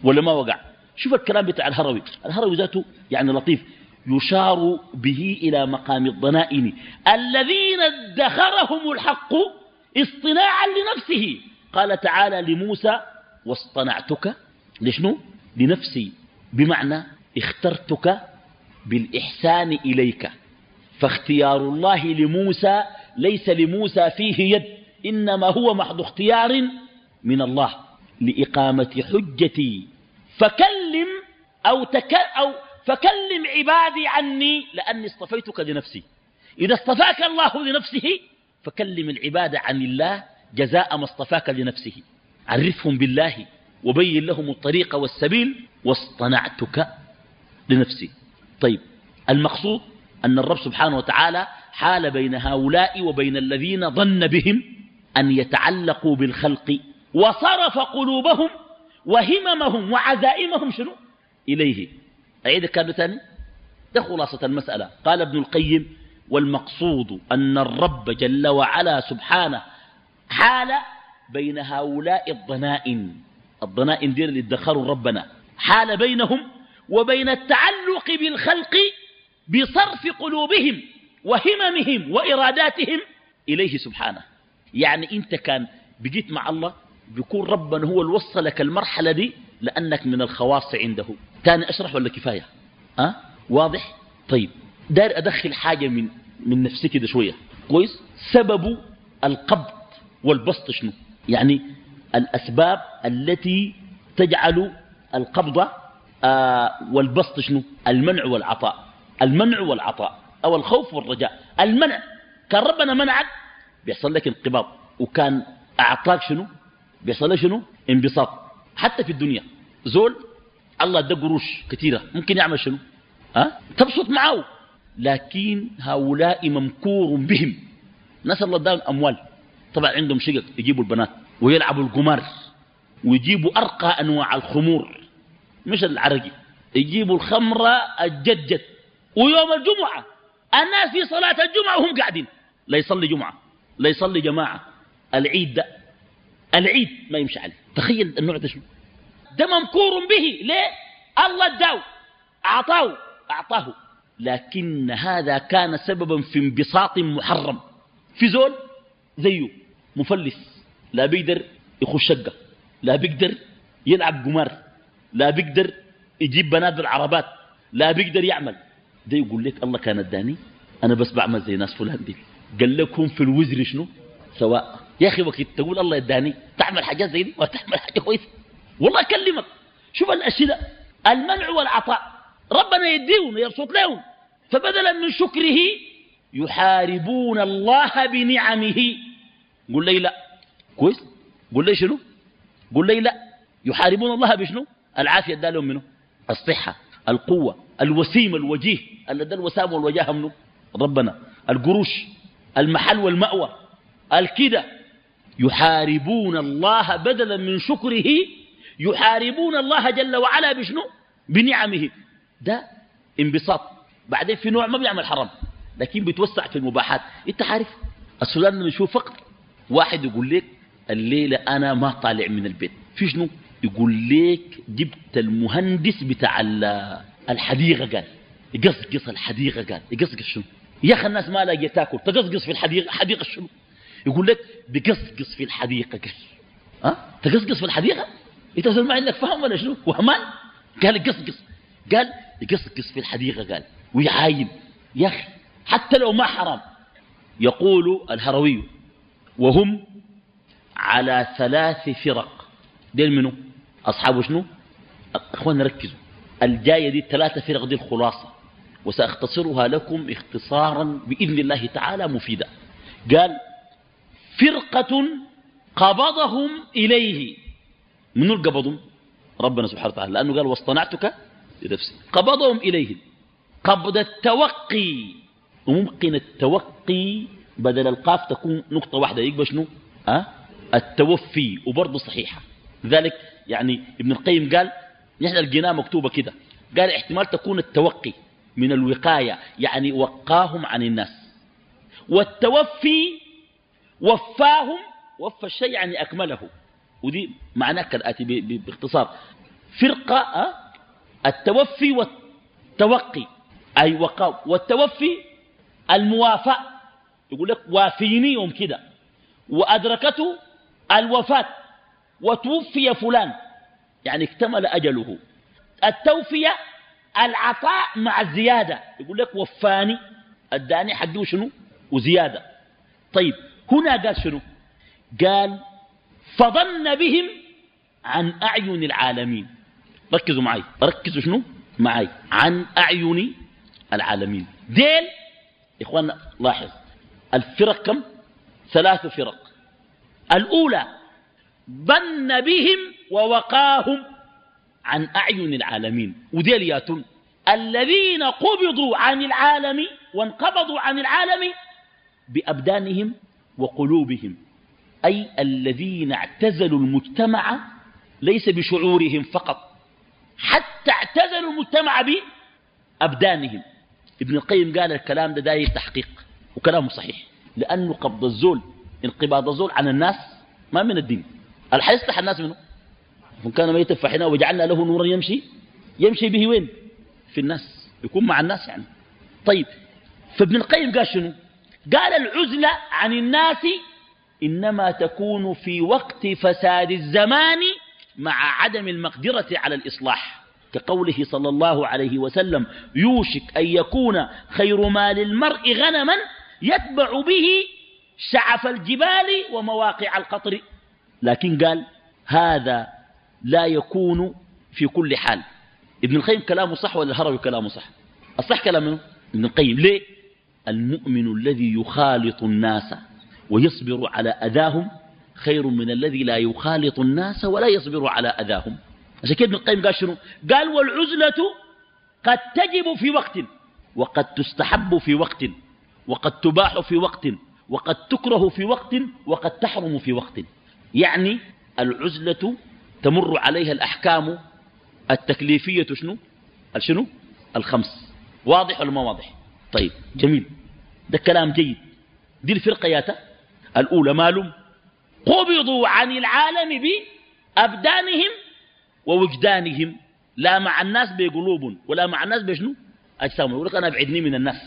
ولا ما وقع؟ شوف الكلام بتاع الهروي. الهروي ذاته يعني لطيف. يشار به إلى مقام الضنائن. الذين ادخرهم الحق اصطناعا لنفسه. قال تعالى لموسى واصطنعتك لشنو؟ لنفسي. بمعنى اخترتك بالإحسان إليك. فاختيار الله لموسى ليس لموسى فيه يد إنما هو محض اختيار من الله. لإقامة حجتي. فكلم أو, تك أو فكلم عبادي عني لأني اصطفيتك لنفسي. إذا اصطفاك الله لنفسه فكلم العباد عن الله جزاء ما اصطفاك لنفسه. عرفهم بالله. وبين لهم الطريق والسبيل واصطنعتك لنفسي. طيب المقصود أن الرب سبحانه وتعالى حال بين هؤلاء وبين الذين ظن بهم أن يتعلقوا بالخلق وصرف قلوبهم وهممهم وعزائمهم شنو؟ إليه. أعيد كانوا ثاني؟ ده خلاصة المسألة. قال ابن القيم والمقصود أن الرب جل وعلا سبحانه حال بين هؤلاء الضنائن الضنائن دي اللي ادخروا ربنا. حال بينهم وبين التعلق بالخلق بصرف قلوبهم وهممهم وإراداتهم إليه سبحانه. يعني أنت كان بجيت مع الله بيكون ربنا هو اللي وصلك المرحلة دي لأنك من الخواص عنده. تاني أشرح ولا كفاية؟ أه؟ واضح؟ طيب. دار أدخل حاجة من من نفسي كده شوية. كويس؟ سبب القبض والبسط شنو؟ يعني الأسباب التي تجعل القبض آه والبسط شنو؟ المنع والعطاء. المنع والعطاء أو الخوف والرجاء. المنع كان ربنا منعك بيحصل لك انقباض. وكان أعطاك شنو؟ بيحصل لك شنو؟ انبساط. حتى في الدنيا. زول الله ادى قروش كثيرة ممكن يعمل شنو؟ ها؟ تبسط معه. لكن هؤلاء ممكور بهم. نسأل الله اداهم أموال طبعا عندهم شقق يجيبوا البنات. ويلعبوا القمار ويجيبوا أرقى أنواع الخمور مش العرقي يجيبوا الخمرة الجدجد. ويوم الجمعة الناس في صلاة الجمعة وهم قاعدين. لا يصلي جمعة لا يصلي جماعة. العيد ده العيد ما يمشي عليه. تخيل النوع ده شنو؟ ده ممكور به. ليه؟ الله اداه أعطاه أعطاه. لكن هذا كان سببا في انبساط محرم. في زول زيه مفلس. لا بيقدر يخش شقة لا بيقدر يلعب قمار لا بيقدر يجيب بنات بالعربات لا بيقدر يعمل. ده يقول لك الله كان اداني أنا بس بعمل زي ناس فلان دي. قال لكم في الوزر شنو؟ سواء. يا أخي وقت تقول الله اداني تعمل حاجات زي دي وتعمل حاجة كويسة. والله أكلمك. شوف الأشياء المنع والعطاء. ربنا يديهم ويبسط لهم. فبدلا من شكره يحاربون الله بنعمه. قل لي لا. كويس؟ قل لي شنو؟ قل لي لا. يحاربون الله بشنو؟ العافية ادى لهم منه الصحة القوة الوسيم الوجيه. الذي الوسام والوجاهة منه ربنا. القروش المحل والمأوى الكدة. يحاربون الله بدلا من شكره. يحاربون الله جل وعلا بشنو؟ بنعمه. ده انبساط. بعدين في نوع ما بيعمل حرام لكن بيتوسع في المباحات. انت عارف السودان نشوف فقر واحد يقول لك الليلة أنا ما طالع من البيت. في شنو؟ يقول لك جبت المهندس بتاع الحديقة قال. يقصقص الحديقة قال. يقصقص شنو؟ يا أخي الناس ما لاقية تاكل. تقصقص في الحديقة حديقة شنو؟ يقول لك بقصقص في الحديقة قال. ها؟ تقصقص في الحديقة؟ أنت ما عندك فهم ولا شنو؟ وهمان؟ قال يقصقص. قال يقصقص في الحديقة قال. ويعاين. يا أخي حتى لو ما حرام. يقول الهروي. وهم على ثلاث فرق. ديل منه أصحاب شنو؟ أخوانا ركزوا. الجاية دي الثلاثة فرق دي الخلاصة. وسأختصرها لكم اختصارا بإذن الله تعالى مفيدا قال فرقة قبضهم إليه. من القبضهم ربنا سبحانه وتعالى. لأنه قال واصطنعتك لنفسي. قبضهم إليه. قبض التوقي. وممكن التوقي بدل القاف تكون نقطة واحدة. يقبل شنو؟ أه؟ التوفي وبرضه صحيحة. لذلك يعني ابن القيم قال نحن لقيناه مكتوبة كده. قال احتمال تكون التوقي من الوقاية يعني وقاهم عن الناس. والتوفي وفاهم وفى الشيء يعني أكمله. ودي معناه كالآتي باختصار. فرقة أه؟ التوفي والتوقي أي وقاو والتوفي الموافاة يقول لك وافيني يوم كده. وأدركته الوفاة وتوفي فلان يعني اكتمل أجله. التوفية العطاء مع الزيادة يقول لك وفاني أداني حقه شنو وزيادة. طيب هنا قال شنو؟ قال فظن بهم عن أعين العالمين. ركزوا معي. ركزوا شنو؟ معي. عن أعين العالمين. ديل إخواننا لاحظ. الفرق كم؟ ثلاث فرق. الأولى بن بهم ووقاهم عن أعين العالمين. وديليات الذين قبضوا عن العالم وانقبضوا عن العالم بأبدانهم وقلوبهم. أي الذين اعتزلوا المجتمع ليس بشعورهم فقط حتى اعتزلوا المجتمع بأبدانهم. ابن القيم قال الكلام ده داير تحقيق وكلامه صحيح. لأنه قبض الزول انقباض الزول عن الناس ما من الدين. الحيستح الناس منه؟ وإن كان ميتا فحنا وجعلنا له نورا يمشي يمشي به وين؟ في الناس. يكون مع الناس يعني. طيب فابن القيم قال شنو؟ قال العزلة عن الناس إنما تكون في وقت فساد الزمان مع عدم المقدرة على الإصلاح. كقوله صلى الله عليه وسلم يوشك أن يكون خير مال المرء غنما يتبع به شعف الجبال ومواقع القطر. لكن قال هذا لا يكون في كل حال. ابن القيم كلامه صح ولا الهروي كلامه صح؟ الصح كلامه ابن القيم. ليه؟ المؤمن الذي يخالط الناس ويصبر على أذاهم خير من الذي لا يخالط الناس ولا يصبر على أذاهم. عشان كده ابن القيم قال شنو؟ قال والعزلة قد تجب في وقت وقد تستحب في وقت وقد تباح في وقت وقد تكره في وقت وقد تحرم في وقت. يعني العزلة تمر عليها الأحكام التكليفية شنو؟ شنو؟ الخمس. واضح ولا ما واضح؟ طيب جميل. ده كلام جيد. دي الفرقة ياتا الأولى مالهم؟ قبضوا عن العالم بأبدانهم ووجدانهم. لا مع الناس بقلوب ولا مع الناس بشنو؟ أجسام. يقول لك أنا أبعدني من الناس.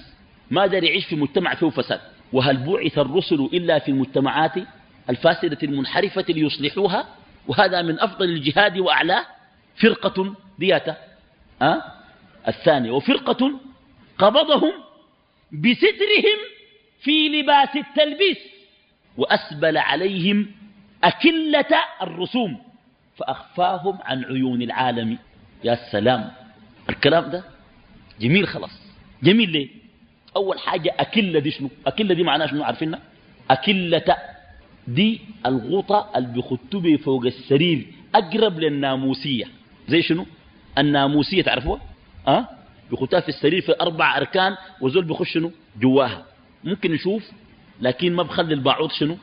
ما داري يعيش في مجتمع فيه فساد. وهل بعث الرسل إلا في المجتمعات الفاسدة المنحرفة ليصلحوها؟ وهذا من أفضل الجهاد وأعلاه فرقة دياتا أه؟ الثانية وفرقة قبضهم بسترهم في لباس التلبيس وأسبل عليهم أكلة الرسوم فأخفاهم عن عيون العالم. يا سلام. الكلام ده جميل خلاص. جميل ليه؟ أول حاجة أكلة دي شنو؟ أكلة دي معناها شنو؟ عارفينها؟ أكلة دي الغطى اللي بيخطوا فوق السرير أقرب للناموسية. زي شنو؟ الناموسية تعرفوها؟ أه؟ بيخطها في السرير في أربع أركان وزول بيخش شنو؟ جواها. ممكن نشوف لكن ما بخلي البعوض شنو؟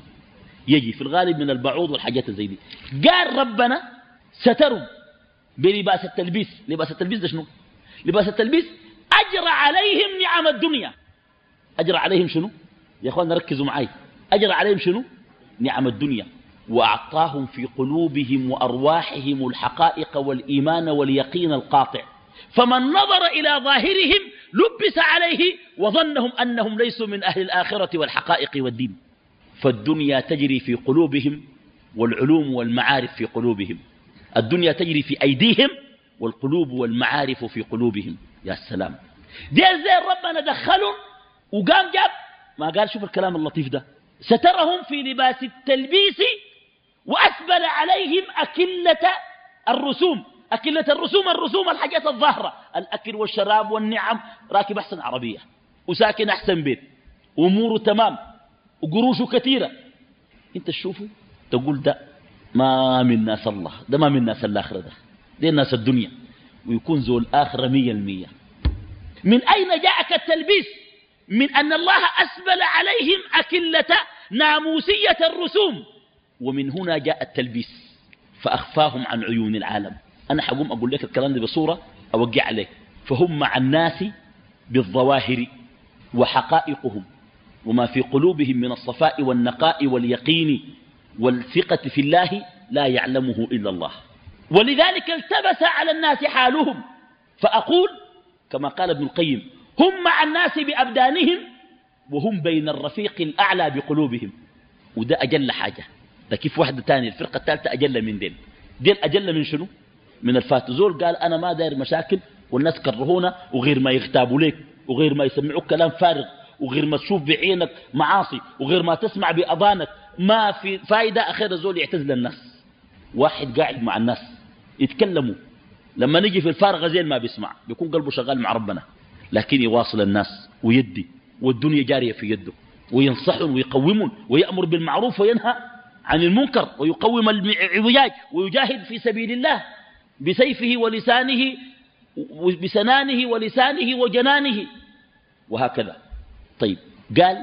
يجي. في الغالب من البعوض والحاجات زي دي. قال ربنا ستروا بلباس التلبيس. لباس التلبيس ده شنو؟ لباس التلبيس أجرى عليهم نعم الدنيا. أجرى عليهم شنو؟ يا أخوان ركزوا معي أجرى عليهم شنو؟ نعم الدنيا. وأعطاهم في قلوبهم وأرواحهم الحقائق والإيمان واليقين القاطع. فمن نظر إلى ظاهرهم لبس عليه وظنهم أنهم ليسوا من أهل الآخرة والحقائق والدين. فالدنيا تجري في قلوبهم والعلوم والمعارف في قلوبهم. الدنيا تجري في أيديهم والقلوب والمعارف في قلوبهم. يا سلام. دي زي ربنا دخلهم وقام جاب ما قال شوف الكلام اللطيف ده. سترهم في لباس التلبيس وأسبل عليهم أكلة الرسوم. أكلة الرسوم الرسوم الحاجات الظاهرة. الأكل والشراب والنعم. راكب أحسن عربية. وساكن أحسن بيت. أموره تمام. وقروشه كثيرة. أنت تشوفه تقول ده ما من ناس الله. ده ما من ناس الآخرة ده. ده الناس الدنيا ويكون ذو الآخرة مية المية. من أين جاءك التلبيس؟ من أن الله أسبل عليهم أكلة ناموسية الرسوم. ومن هنا جاء التلبيس فأخفاهم عن عيون العالم. أنا حقوم أقول لك الكلام ده بصورة أوقع عليك. فهم مع الناس بالظواهر وحقائقهم وما في قلوبهم من الصفاء والنقاء واليقين والثقة في الله لا يعلمه إلا الله. ولذلك التبس على الناس حالهم. فأقول كما قال ابن القيم هم مع الناس بأبدانهم وهم بين الرفيق الأعلى بقلوبهم. وده أجل حاجة. ده كيف واحدة تانية الفرقة الثالثة أجل من دين دين أجل من شنو؟ من الفاتزول قال أنا ما داير مشاكل والناس كرهونا وغير ما يغتابوا لك وغير ما يسمعوك كلام فارغ وغير ما تشوف بعينك معاصي وغير ما تسمع بأذانك. ما في فايدة أخير الزول يعتزل الناس واحد قاعد مع الناس يتكلموا. لما نجي في الفارغة زين ما بيسمع بيكون قلبه شغال مع ربنا. لكن يواصل الناس ويدي والدنيا جارية في يده وينصحهم ويقومهم ويأمر بالمعروف وينهى عن المنكر ويقوم العوجاج ويجاهد في سبيل الله بسيفه ولسانه بسنانه ولسانه وجنانه. وهكذا. طيب قال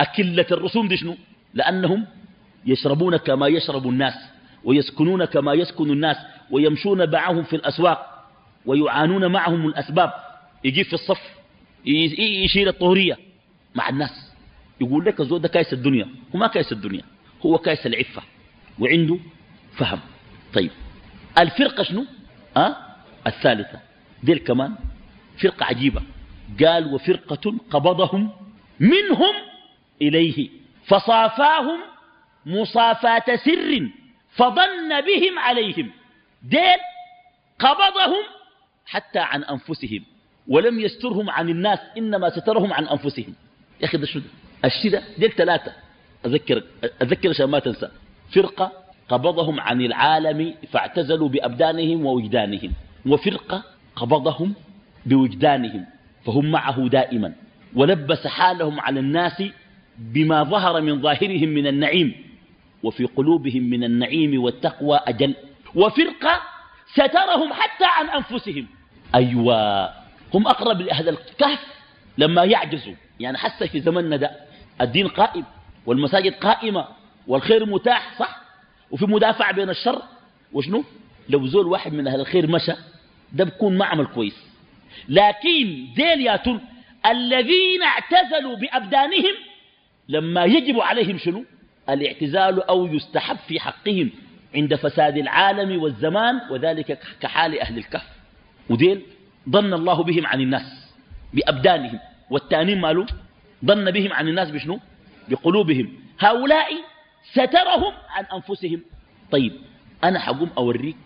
أكلة الرسوم دي شنو؟ لأنهم يشربون كما يشرب الناس. ويسكنون كما يسكن الناس ويمشون معهم في الأسواق ويعانون معهم الأسباب. يجي في الصف يشيل الطهورية مع الناس. يقول لك الزود ده كايس الدنيا هو ما كايس الدنيا هو كايس العفة وعنده فهم. طيب الفرقة شنو؟ أه؟ الثالثة. ديل كمان فرقة عجيبة. قال وفرقة قبضهم منهم إليه فصافاهم مصافاة سر. فظن بهم عليهم. ديل قبضهم حتى عن أنفسهم ولم يسترهم عن الناس إنما سترهم عن أنفسهم. يا أخي ده ده؟ الشدة ديل ثلاثة. أذكر, أذكر عشان ما تنسى. فرقة قبضهم عن العالم فاعتزلوا بأبدانهم ووجدانهم وفرقة قبضهم بوجدانهم فهم معه دائما. ولبس حالهم على الناس بما ظهر من ظاهرهم من النعيم. وفي قلوبهم من النعيم والتقوى أجل. وفرقة سترهم حتى عن أنفسهم. أيوة هم أقرب لأهل الكهف لما يعجزوا. يعني حتى في زمننا ده الدين قائم والمساجد قائمة والخير متاح صح؟ وفي مدافع بين الشر. وشنو؟ لو زول واحد من أهل الخير مشى ده بكون معمل كويس. لكن ديل الذين اعتزلوا بأبدانهم لما يجب عليهم شنو؟ الاعتزال أو يستحب في حقهم عند فساد العالم والزمان وذلك كحال أهل الكهف. وديل ظن الله بهم عن الناس بأبدانهم. والتانين ماله ظن بهم عن الناس بشنو؟ بقلوبهم. هؤلاء سترهم عن أنفسهم. طيب أنا حقوم أوريك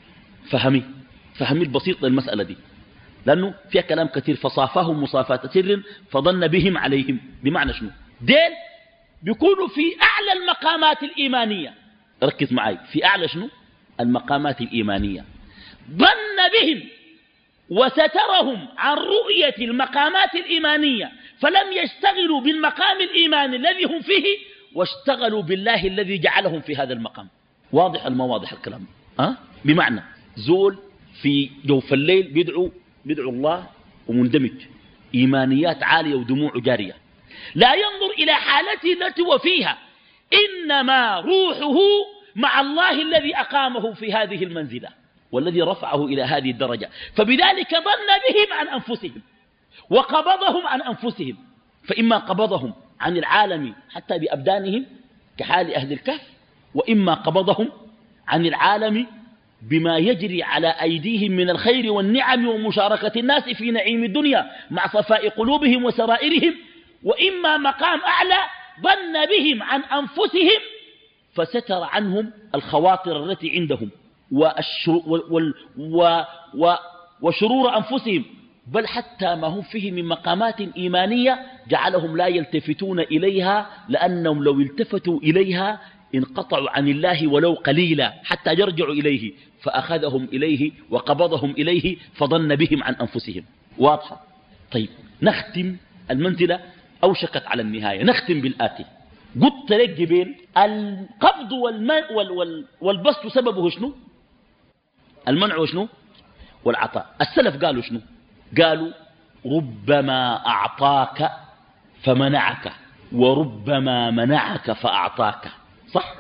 فهمي فهمي البسيط للمسألة دي. لأنه فيها كلام كثير فصافاهم مصافاة سر فظن بهم عليهم. بمعنى شنو؟ ديل بيكونوا في أعلى المقامات الإيمانية. ركز معي في أعلى شنو؟ المقامات الإيمانية. ظن بهم وسترهم عن رؤية المقامات الإيمانية فلم يشتغلوا بالمقام الإيماني الذي هم فيه واشتغلوا بالله الذي جعلهم في هذا المقام. واضح المواضح الكلام؟ أه؟ بمعنى زول في جوف الليل بيدعو بيدعو الله ومندمج. إيمانيات عالية ودموع جارية. لا ينظر إلى حالته التي هو فيها. إنما روحه مع الله الذي أقامه في هذه المنزلة والذي رفعه إلى هذه الدرجة. فبذلك ظن بهم عن أنفسهم وقبضهم عن أنفسهم. فإما قبضهم عن العالم حتى بأبدانهم كحال أهل الكهف وإما قبضهم عن العالم بما يجري على أيديهم من الخير والنعم ومشاركة الناس في نعيم الدنيا مع صفاء قلوبهم وسرائرهم. وإما مقام أعلى ظن بهم عن أنفسهم فستر عنهم الخواطر التي عندهم وشرور أنفسهم بل حتى ما هم فيه من مقامات إيمانية جعلهم لا يلتفتون إليها لأنهم لو التفتوا إليها انقطعوا عن الله ولو قليلا حتى يرجعوا إليه فأخذهم إليه وقبضهم إليه فظن بهم عن أنفسهم. واضحة؟ طيب نختم المنزلة أوشكت على النهاية. نختم بالآتي. قلت لك جبين القبض والمن وال وال والبسط سببه شنو؟ المنع وشنو والعطاء. السلف قالوا شنو؟ قالوا ربما أعطاك فمنعك وربما منعك فأعطاك. صح؟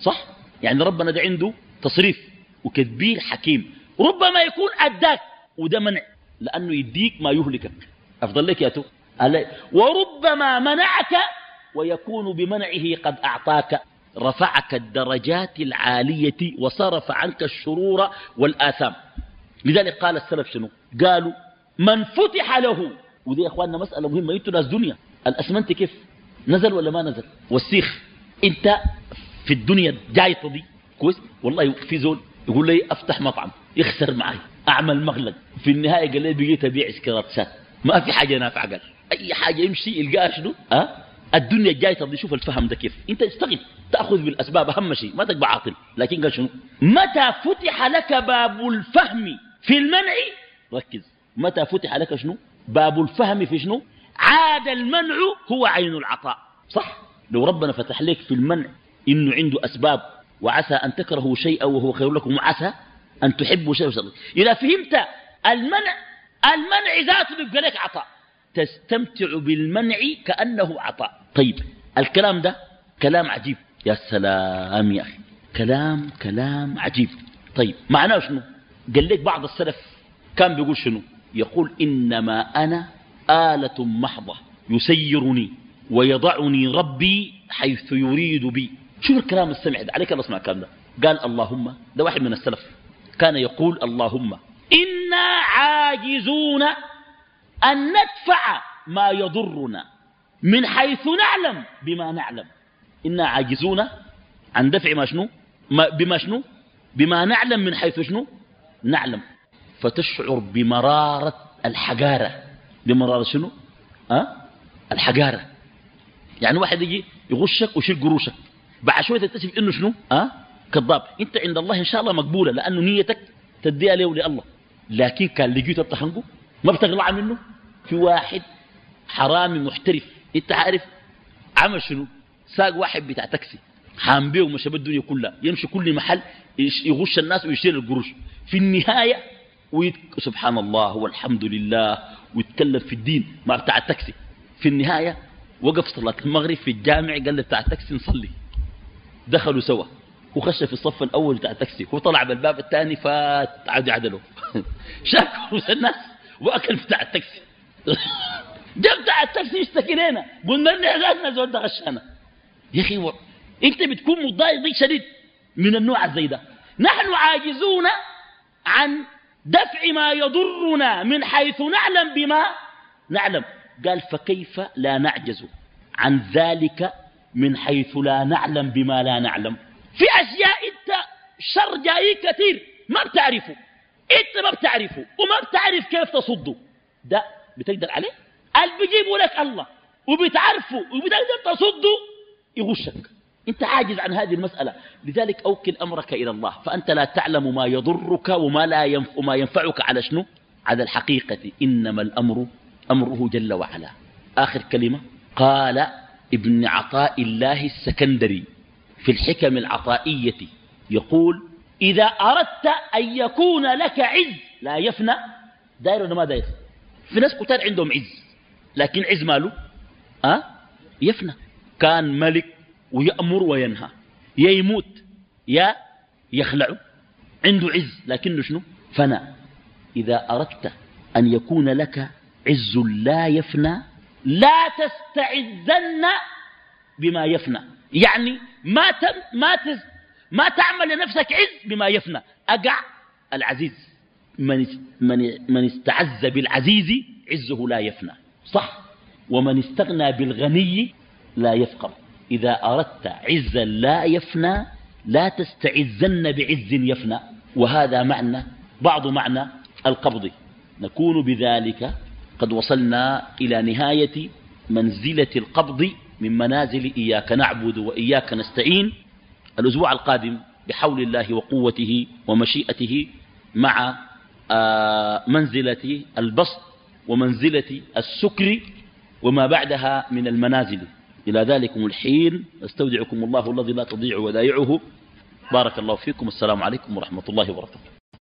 صح؟ يعني ربنا ده عنده تصريف وكذبير حكيم. ربما يكون أداك وده منع لأنه يديك ما يهلكك. أفضل لك يا تو. وربما منعك ويكون بمنعه قد أعطاك. رفعك الدرجات العالية وصرف عنك الشرور والآثام. لذلك قال السلف شنو؟ قالوا من فتح له. ودي يا إخواننا مسألة مهمة أنتوا ناس دنيا الأسمنت كيف؟ نزل ولا ما نزل؟ والسيخ. أنت في الدنيا جاي تضي كويس؟ والله في زول يقول لي أفتح مطعم. يخسر معي. أعمل مغلق. في النهاية قال لي بقيت أبيع سكرات ما في حاجة نافعة قال. أي حاجة يمشي يلقاها شنو؟ أه؟ الدنيا جاي تضي شوف الفهم ده كيف. أنت اشتغل تأخذ بالأسباب أهم شيء. ما تقبع عاطل. لكن قال شنو؟ متى فتح لك باب الفهم في المنع؟ ركز. متى فتح لك شنو؟ باب الفهم في شنو؟ عاد المنع هو عين العطاء. صح؟ لو ربنا فتح لك في المنع إنه عنده أسباب وعسى أن تكرهوا شيئا وهو خير لكم وعسى أن تحبوا شيئا إذا فهمت المنع المنع ذاته يبقى لك عطاء. تستمتع بالمنع كأنه عطاء. طيب الكلام ده كلام عجيب. يا سلام يا أخي. كلام كلام عجيب. طيب معناه شنو؟ قال لك بعض السلف كان بيقول شنو؟ يقول إنما أنا آلة محضة يسيرني ويضعني ربي حيث يريد بي. شوف الكلام السمع ده؟ عليك أسمع الكلام ده. قال اللهم ده واحد من السلف كان يقول اللهم إنا عاجزون أن ندفع ما يضرنا من حيث نعلم بما نعلم. إنا عاجزون عن دفع ما شنو؟ ما بما شنو؟ بما نعلم من حيث شنو؟ نعلم. فتشعر بمرارة الحجارة. بمرارة شنو؟ أه؟ الحجارة. يعني واحد يجي يغشك ويشيل قروشك. بعد شوية تكتشف إنه شنو؟ أه؟ كذاب. أنت عند الله إن شاء الله مقبولة لأنه نيتك تديها له لله. لكن كان لقيته بتخنقه؟ ما بتغلع منه؟ في واحد حرامي محترف. انت عارف عمل شنو؟ ساق واحد بتاع تاكسي حام بيه ومشى الدنيا كلها. يمشي كل محل يغش الناس ويشتري القروش. في النهاية ويت... سبحان الله والحمد لله ويتكلم في الدين مع بتاع التاكسي في النهاية وقف صلاة المغرب في الجامع قال له بتاع التاكسي نصلي. دخلوا سوا. وخش في الصف الأول بتاع التاكسي هو طلع بالباب الثاني فات عاد عدله *laughs* شاكوا الناس. وأكل بتاع التاكسي. *laughs* جاب بتاع التاكسي يشتكي لنا. قلنا لنا غازنا زود غشانا. يا أخي و... أنت بتكون متضايق ضيق شديد من النوع الزي ده. نحن عاجزون عن دفع ما يضرنا من حيث نعلم بما نعلم. قال فكيف لا نعجز عن ذلك من حيث لا نعلم بما لا نعلم؟ في أشياء أنت شر جاي كثير ما بتعرفه. أنت ما بتعرفه وما بتعرف كيف تصده. ده بتقدر عليه؟ قال بيجيبوا لك الله. وبتعرفه وبتقدر تصده يغشك. انت عاجز عن هذه المسألة. لذلك أوكل أمرك إلى الله. فأنت لا تعلم ما يضرك وما, لا ينف وما ينفعك على شنو؟ على الحقيقة. إنما الأمر أمره جل وعلا. آخر كلمة. قال ابن عطاء الله السكندري في الحكم العطائية. يقول إذا أردت أن يكون لك عز لا يفنى. داير ولا ما داير؟ في ناس كتار عندهم عز لكن عز ماله؟ أه؟ يفنى. كان ملك ويأمر وينهى. يا يموت يا يخلع. عنده عز لكنه شنو؟ فنى. إذا أردت أن يكون لك عز لا يفنى لا تستعزن بما يفنى. يعني ما ما ما تعمل لنفسك عز بما يفنى. أقع العزيز. من من من استعز بالعزيز عزه لا يفنى. صح. ومن استغنى بالغني لا يفقر. إذا أردت عزا لا يفنى لا تستعزن بعز يفنى. وهذا معنى بعض معنى القبض. نكون بذلك قد وصلنا إلى نهاية منزلة القبض من منازل إياك نعبد وإياك نستعين. الأسبوع القادم بحول الله وقوته ومشيئته مع آه، منزلة البسط ومنزلة السكر وما بعدها من المنازل. إلى ذلكم الحين. أستودعكم الله الذي لا تضيع ودائعه. بارك الله فيكم. السلام عليكم ورحمة الله وبركاته.